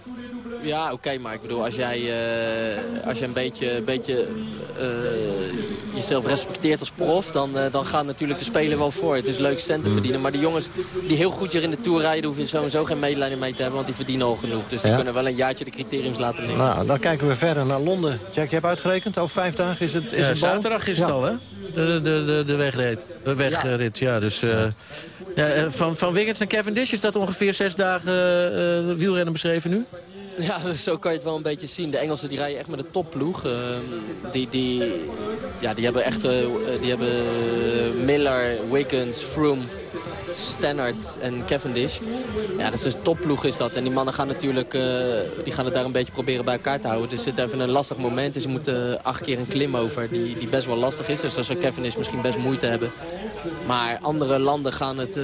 Speaker 31: Ja, oké, maar ik bedoel, als jij, uh, als je een beetje, beetje uh, jezelf respecteert als prof, dan, uh, dan gaan natuurlijk de Spelen wel voor. Het is leuk centen verdienen, maar die jongens die heel goed hier in de Tour rijden, hoef je sowieso geen medelijden mee te hebben, want die verdienen al genoeg. Dus die
Speaker 3: Ja.
Speaker 31: kunnen wel een jaartje de criteriums laten liggen.
Speaker 3: Nou, dan kijken we verder naar Londen. Jack, je hebt uitgerekend, over vijf dagen is het, is
Speaker 2: Ja,
Speaker 3: het bal?
Speaker 2: zaterdag is
Speaker 3: Ja.
Speaker 2: het al, hè? De, de, de, de wegrit. De wegrit, ja. Dus, eh, ja, eh, van, van Wiggins naar Cavendish is dat ongeveer zes dagen eh, eh, wielrennen beschreven nu?
Speaker 31: Ja, zo kan je het wel een beetje zien. De Engelsen die rijden echt met een topploeg. Ehm, die, die, ja, die hebben echt eh, die hebben Miller, Wiggins, Froome. Stannard en Cavendish. Ja, dat is een topploeg is dat. En die mannen gaan natuurlijk eh, die gaan het daar een beetje proberen bij elkaar te houden. Dus het is even een lastig moment. Dus ze moeten acht keer een klim over die, die best wel lastig is. Dus dan zal Cavendish misschien best moeite hebben. Maar andere landen gaan het,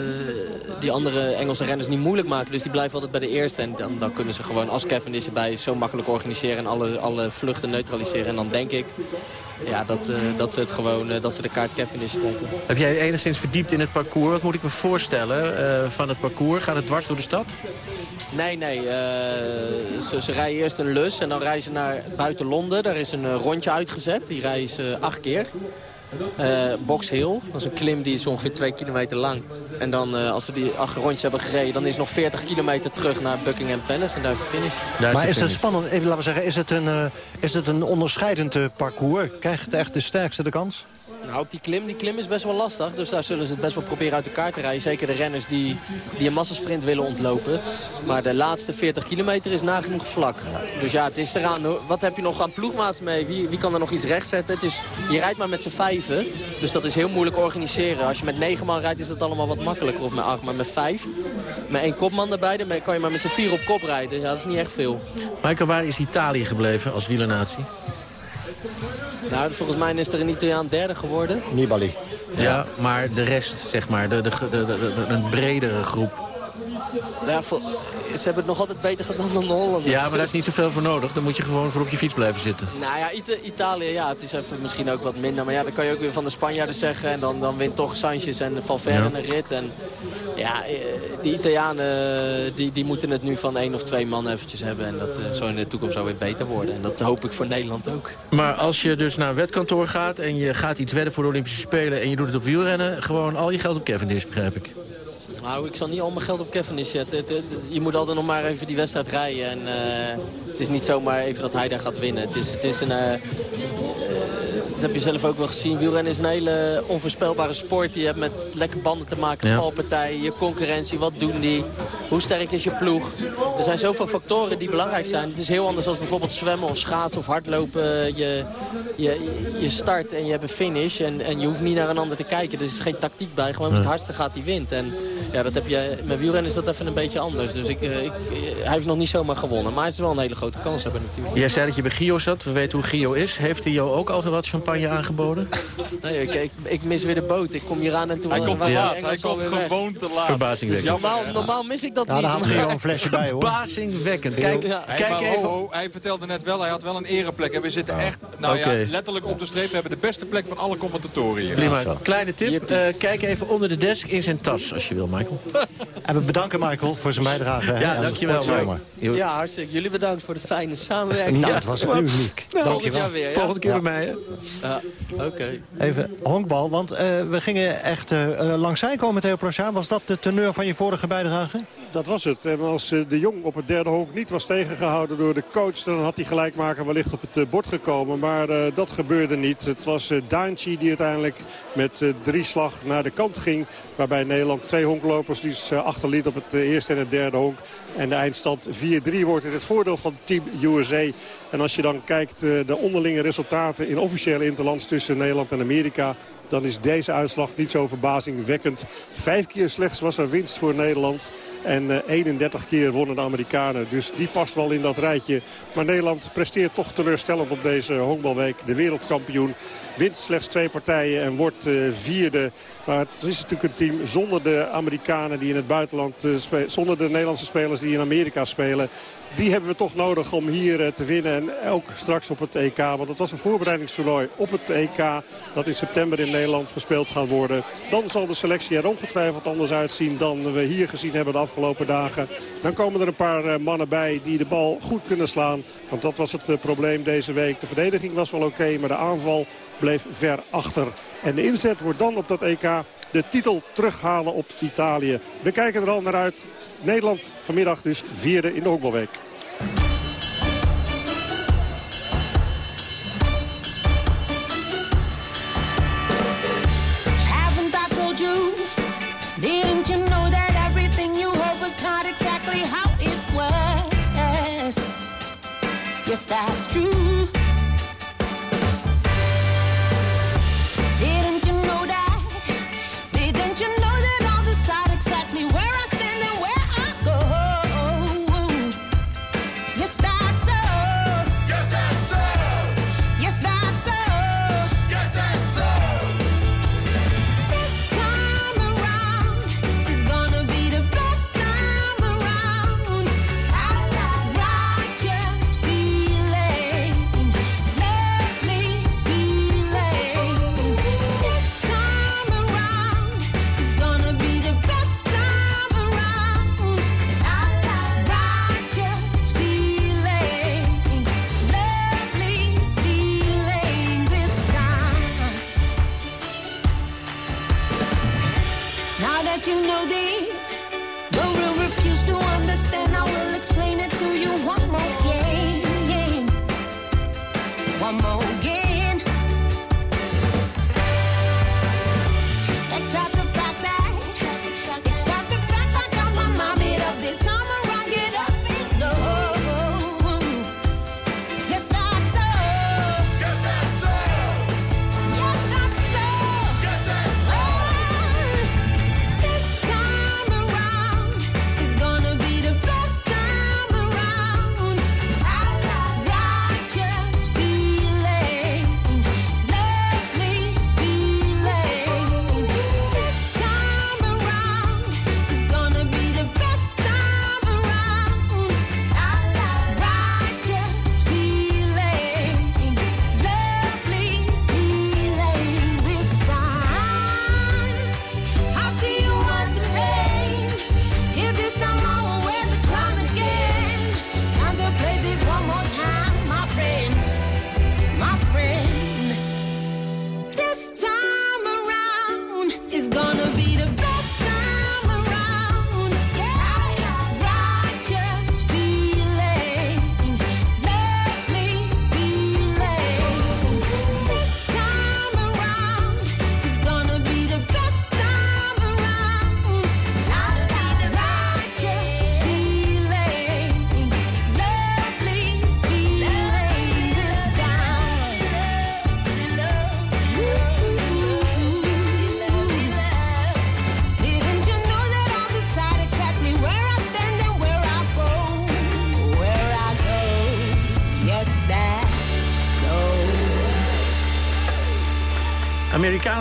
Speaker 31: die andere Engelse renners niet moeilijk maken. Dus die blijven altijd bij de eerste. En dan, dan kunnen ze gewoon als Cavendish erbij zo makkelijk organiseren en alle, alle vluchten neutraliseren. En dan denk ik ja, dat, uh, dat, ze het gewoon, uh, dat ze de kaart Cavendish steken.
Speaker 2: Heb jij enigszins verdiept in het parcours? Wat moet ik me voorstellen uh, van het parcours? Gaat het dwars door de stad?
Speaker 31: Nee, nee. Ze, ze, rijden eerst een lus en dan rijden ze naar buiten Londen. Daar is een rondje uitgezet. Die rijden ze acht keer. Uh, Box Hill, dat is een klim die is ongeveer twee kilometer lang. En dan, uh, als we die acht rondjes hebben gereden... dan is nog 40 kilometer terug naar Buckingham Palace. En daar is de finish.
Speaker 3: Daar maar is, is het spannend? Even laten we zeggen, is het een, uh, is het een onderscheidend parcours? Krijgt echt de sterkste de kans?
Speaker 31: Op die klim, die klim is best wel lastig. Dus daar zullen ze het best wel proberen uit elkaar te rijden. Zeker de renners die, die een massasprint willen ontlopen. Maar de laatste 40 kilometer is nagenoeg vlak. Dus ja, het is eraan. Wat heb je nog aan ploegmaats mee? Wie, wie kan er nog iets rechtzetten? Het is, je rijdt maar met z'n vijven. Dus dat is heel moeilijk organiseren. Als je met negen man rijdt is dat allemaal wat makkelijker. Of met acht, maar met vijf. Met één kopman erbij, dan kan je maar met z'n vier op kop rijden. Ja, dat is niet echt veel.
Speaker 2: Michael, waar is Italië gebleven als wielernatie?
Speaker 31: Nou, volgens mij is er een Italiaan derde geworden.
Speaker 3: Nibali.
Speaker 2: Ja, ja maar de rest, zeg maar, de, de, de, de een bredere groep.
Speaker 31: Ja, voor, ze hebben het nog altijd beter gedaan dan de Hollanders.
Speaker 2: Ja, maar daar is niet zoveel voor nodig. Dan moet je gewoon voor op je fiets blijven zitten.
Speaker 31: Nou ja, Italië, ja, het is even misschien ook wat minder. Maar ja, dan kan je ook weer van de Spanjaarden zeggen. En dan, dan wint toch Sanchez en Valverde ja. een rit. En ja, eh, die Italianen die, die moeten het nu van één of twee man eventjes hebben. En dat uh, zal in de toekomst zo weer beter worden. En dat hoop ik voor Nederland ook.
Speaker 2: Maar als je dus naar een wetkantoor gaat en je gaat iets wedden voor de Olympische Spelen... en je doet het op wielrennen, gewoon al je geld op Cavendish, begrijp ik.
Speaker 31: Nou, ik zal niet al mijn geld op Cavendish zetten. je moet altijd nog maar even die wedstrijd rijden. En, uh, het is niet zomaar even dat hij daar gaat winnen. Het is, het is een... Uh, dat heb je zelf ook wel gezien. Wielrennen is een hele onvoorspelbare sport. Je hebt met lekke banden te maken, ja. valpartijen, je concurrentie. Wat doen die? Hoe sterk is je ploeg? Er zijn zoveel factoren die belangrijk zijn. Het is heel anders dan bijvoorbeeld zwemmen of schaatsen of hardlopen. Je, je, je start en je hebt een finish en, en je hoeft niet naar een ander te kijken. Er is geen tactiek bij. Gewoon het hardste gaat die wint. En ja, dat heb je, met wielrennen is dat even een beetje anders. Dus ik, ik, hij heeft nog niet zomaar gewonnen. Maar hij is wel een hele grote kans hebben natuurlijk.
Speaker 2: Jij zei dat je bij Gio zat. We weten hoe Gio is. Heeft hij jou ook al wat champagne aangeboden?
Speaker 31: Nee, ik, ik, ik, mis weer de boot. Ik kom hier aan en toen...
Speaker 12: Hij komt te laat. Hij komt gewoon te laat.
Speaker 2: Verbazingwekkend.
Speaker 31: Dus normaal, normaal mis ik dat
Speaker 3: ja,
Speaker 31: niet.
Speaker 3: Daar had Gio een flesje bij, hoor.
Speaker 2: Verbazingwekkend. Kijk,
Speaker 12: ja. kijk hey, even. Ho, ho, hij vertelde net wel, hij had wel een ereplek. En we zitten echt, nou okay. ja, letterlijk op de streep. We hebben de beste plek van alle commentatoren hier.
Speaker 2: Prima. Kleine tip. Uh, kijk even onder de desk in zijn tas, als je wil, Michael.
Speaker 3: en we bedanken Michael voor zijn bijdrage.
Speaker 2: Ja, dankjewel.
Speaker 31: Ja, hartstikke. Jullie bedankt voor de fijne samenwerking.
Speaker 3: Nou, het was uniek.
Speaker 31: Nou, jaar weer, ja?
Speaker 2: Volgende keer bij mij, hè?
Speaker 31: Ja, oké.
Speaker 3: Even honkbal, want uh, we gingen echt uh, langs zij komen, Theo Prochard. Was dat de teneur van je vorige bijdrage?
Speaker 19: Dat was het. En als uh, de Jong op het derde honk niet was tegengehouden door de coach... dan had hij gelijkmaker wellicht op het bord gekomen. Maar dat gebeurde niet. Het was Daantje die uiteindelijk met drie slag naar de kant ging. Waarbij Nederland twee honklopers die achterliet op het eerste en het derde honk. En de eindstand 4-3 wordt in het voordeel van Team USA. En als je dan kijkt de onderlinge resultaten in officiële interlands tussen Nederland en Amerika... dan is deze uitslag niet zo verbazingwekkend. Vijf keer slechts was er winst voor Nederland. En uh, 31 keer wonnen de Amerikanen. Dus die past wel in dat rijtje. Maar Nederland presteert toch teleurstellend op deze honkbalweek. De wereldkampioen wint slechts twee partijen en wordt uh, vierde. Maar het is natuurlijk een team zonder de Amerikanen die in het buitenland spelen. Zonder de Nederlandse spelers die in Amerika spelen. Die hebben we toch nodig om hier te winnen. En ook straks op het EK. Want het was een voorbereidingstoernooi op het EK. Dat in september in Nederland verspeeld gaat worden. Dan zal de selectie er ongetwijfeld anders uitzien dan we hier gezien hebben de afgelopen dagen. Dan komen er een paar mannen bij die de bal goed kunnen slaan. Want dat was het probleem deze week. De verdediging was wel oké, maar de aanval bleef ver achter. En de inzet wordt dan op dat EK de titel terughalen op Italië. We kijken er al naar uit. Nederland vanmiddag dus vierde in de honkbalweek.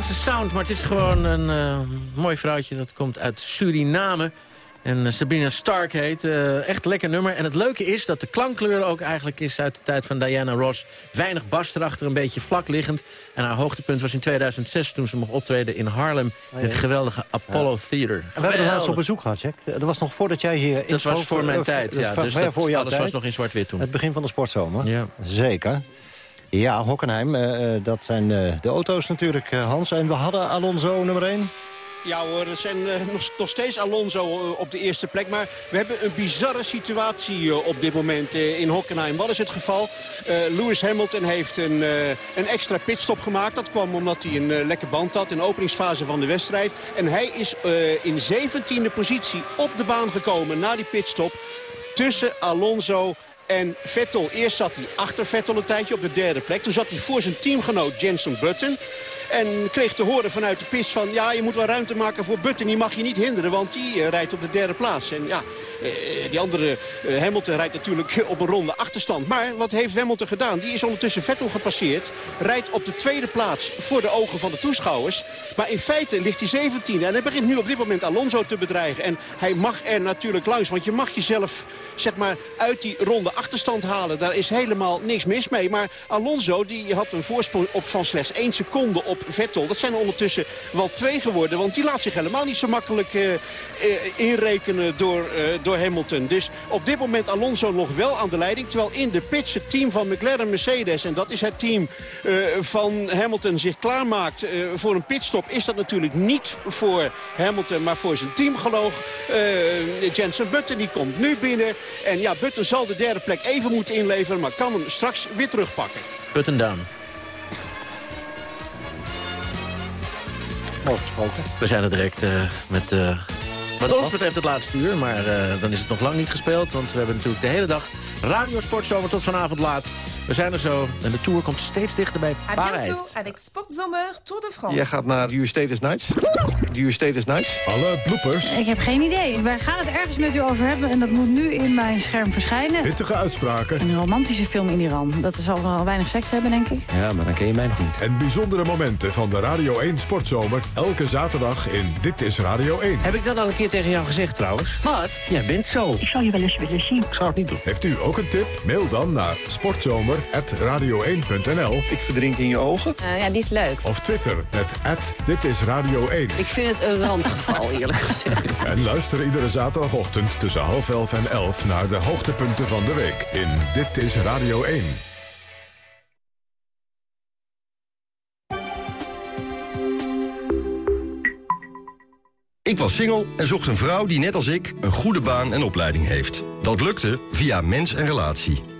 Speaker 2: Amerikaanse sound, maar het is gewoon een eh, mooi vrouwtje. Dat komt uit Suriname. En eh, Sabrina Stark heet. eh, echt lekker nummer. En het leuke is dat de klankkleur ook eigenlijk is uit de tijd van Diana Ross. Weinig bas erachter, een beetje vlak liggend. En haar hoogtepunt was in 2006 toen ze mocht optreden in Harlem. in het geweldige Apollo Theater.
Speaker 3: En we hebben er laatst op bezoek gehad, Jack. Dat was nog voordat jij hier...
Speaker 2: Dat was voor mijn tijd, ja. Dus dat- alles was nog in zwart-wit toen.
Speaker 3: Het begin van de sportzomer.
Speaker 2: Ja.
Speaker 3: Zeker. Ja, Hockenheim, eh, eh, dat zijn eh, de auto's natuurlijk, Hans. En we hadden Alonso nummer 1.
Speaker 18: Ja hoor, het zijn nog, steeds Alonso op de eerste plek. Maar we hebben een bizarre situatie op dit moment in Hockenheim. Wat is het geval? Lewis Hamilton heeft een, een extra pitstop gemaakt. Dat kwam omdat hij een lekke band had in de openingsfase van de wedstrijd. En hij is in 17e positie op de baan gekomen na die pitstop. Tussen Alonso en Vettel. Eerst zat hij achter Vettel een tijdje op de derde plek. Toen zat hij voor zijn teamgenoot Jenson Button. En kreeg te horen vanuit de pist van... ja, je moet wel ruimte maken voor Button. Die mag je niet hinderen, want die eh, rijdt op de derde plaats. En ja, die andere eh, Hamilton rijdt natuurlijk op een ronde achterstand. Maar wat heeft Hamilton gedaan? Die is ondertussen Vettel gepasseerd. Rijdt op de tweede plaats voor de ogen van de toeschouwers. Maar in feite ligt hij 17e. En hij begint nu op dit moment Alonso te bedreigen. En hij mag er natuurlijk langs. Want je mag jezelf zeg maar, uit die ronde achterstand halen. Daar is helemaal niks mis mee. Maar Alonso die had een voorsprong op van slechts 1 seconde op Vettel. Dat zijn er ondertussen wel twee geworden. Want die laat zich helemaal niet zo makkelijk eh, eh, inrekenen door, eh, door Hamilton. Dus op dit moment Alonso nog wel aan de leiding. Terwijl in de pitch het team van McLaren Mercedes... en dat is het team eh, van Hamilton zich klaarmaakt eh, voor een pitstop... is dat natuurlijk niet voor Hamilton, maar voor zijn teamgeloog. Eh Jensen Button die komt nu binnen. En ja, Button zal de derde plek even moeten inleveren... maar kan hem straks weer terugpakken.
Speaker 2: Button down.
Speaker 3: Mooi gesproken.
Speaker 2: We zijn er direct eh, met eh, wat ons betreft het laatste uur. Maar eh, dan is het nog lang niet gespeeld. Want we hebben natuurlijk de hele dag radiosportzomer tot vanavond laat. We zijn er zo en de Tour komt steeds dichter bij Parijs.
Speaker 23: bientôt avec Sportzomer Tour de France.
Speaker 32: Jij gaat naar de Status Nights. De Status Nights.
Speaker 1: Alle bloopers,
Speaker 33: Ik heb geen idee. Wij gaan het ergens met u over hebben en dat moet nu in mijn scherm verschijnen.
Speaker 1: pittige uitspraken
Speaker 33: Een romantische film in Iran. Dat zal wel weinig seks hebben, denk ik.
Speaker 32: Ja, maar dan ken je mij nog niet.
Speaker 1: en bijzondere momenten van de Radio 1 Sportzomer. Elke zaterdag in Dit is Radio 1.
Speaker 32: Heb ik dat al een keer tegen jou gezegd trouwens?
Speaker 33: Wat?
Speaker 32: Jij bent zo.
Speaker 33: Ik zou je wel eens willen zien.
Speaker 32: Ik zou het niet doen.
Speaker 1: Heeft u ook een tip? Mail dan naar sportzomer.radio1.nl
Speaker 32: Ik verdrink in je ogen.
Speaker 33: ja, die is leuk.
Speaker 1: of Twitter met Dit is Radio 1.
Speaker 33: Ik vind het een randgeval, eerlijk gezegd.
Speaker 1: En luister iedere zaterdagochtend tussen half elf en elf naar de hoogtepunten van de week in Dit is Radio 1.
Speaker 10: Ik was single en zocht een vrouw die net als ik een goede baan en opleiding heeft. Dat lukte via Mens en Relatie.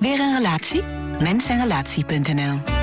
Speaker 11: Weer een relatie? Mensenrelatie.nl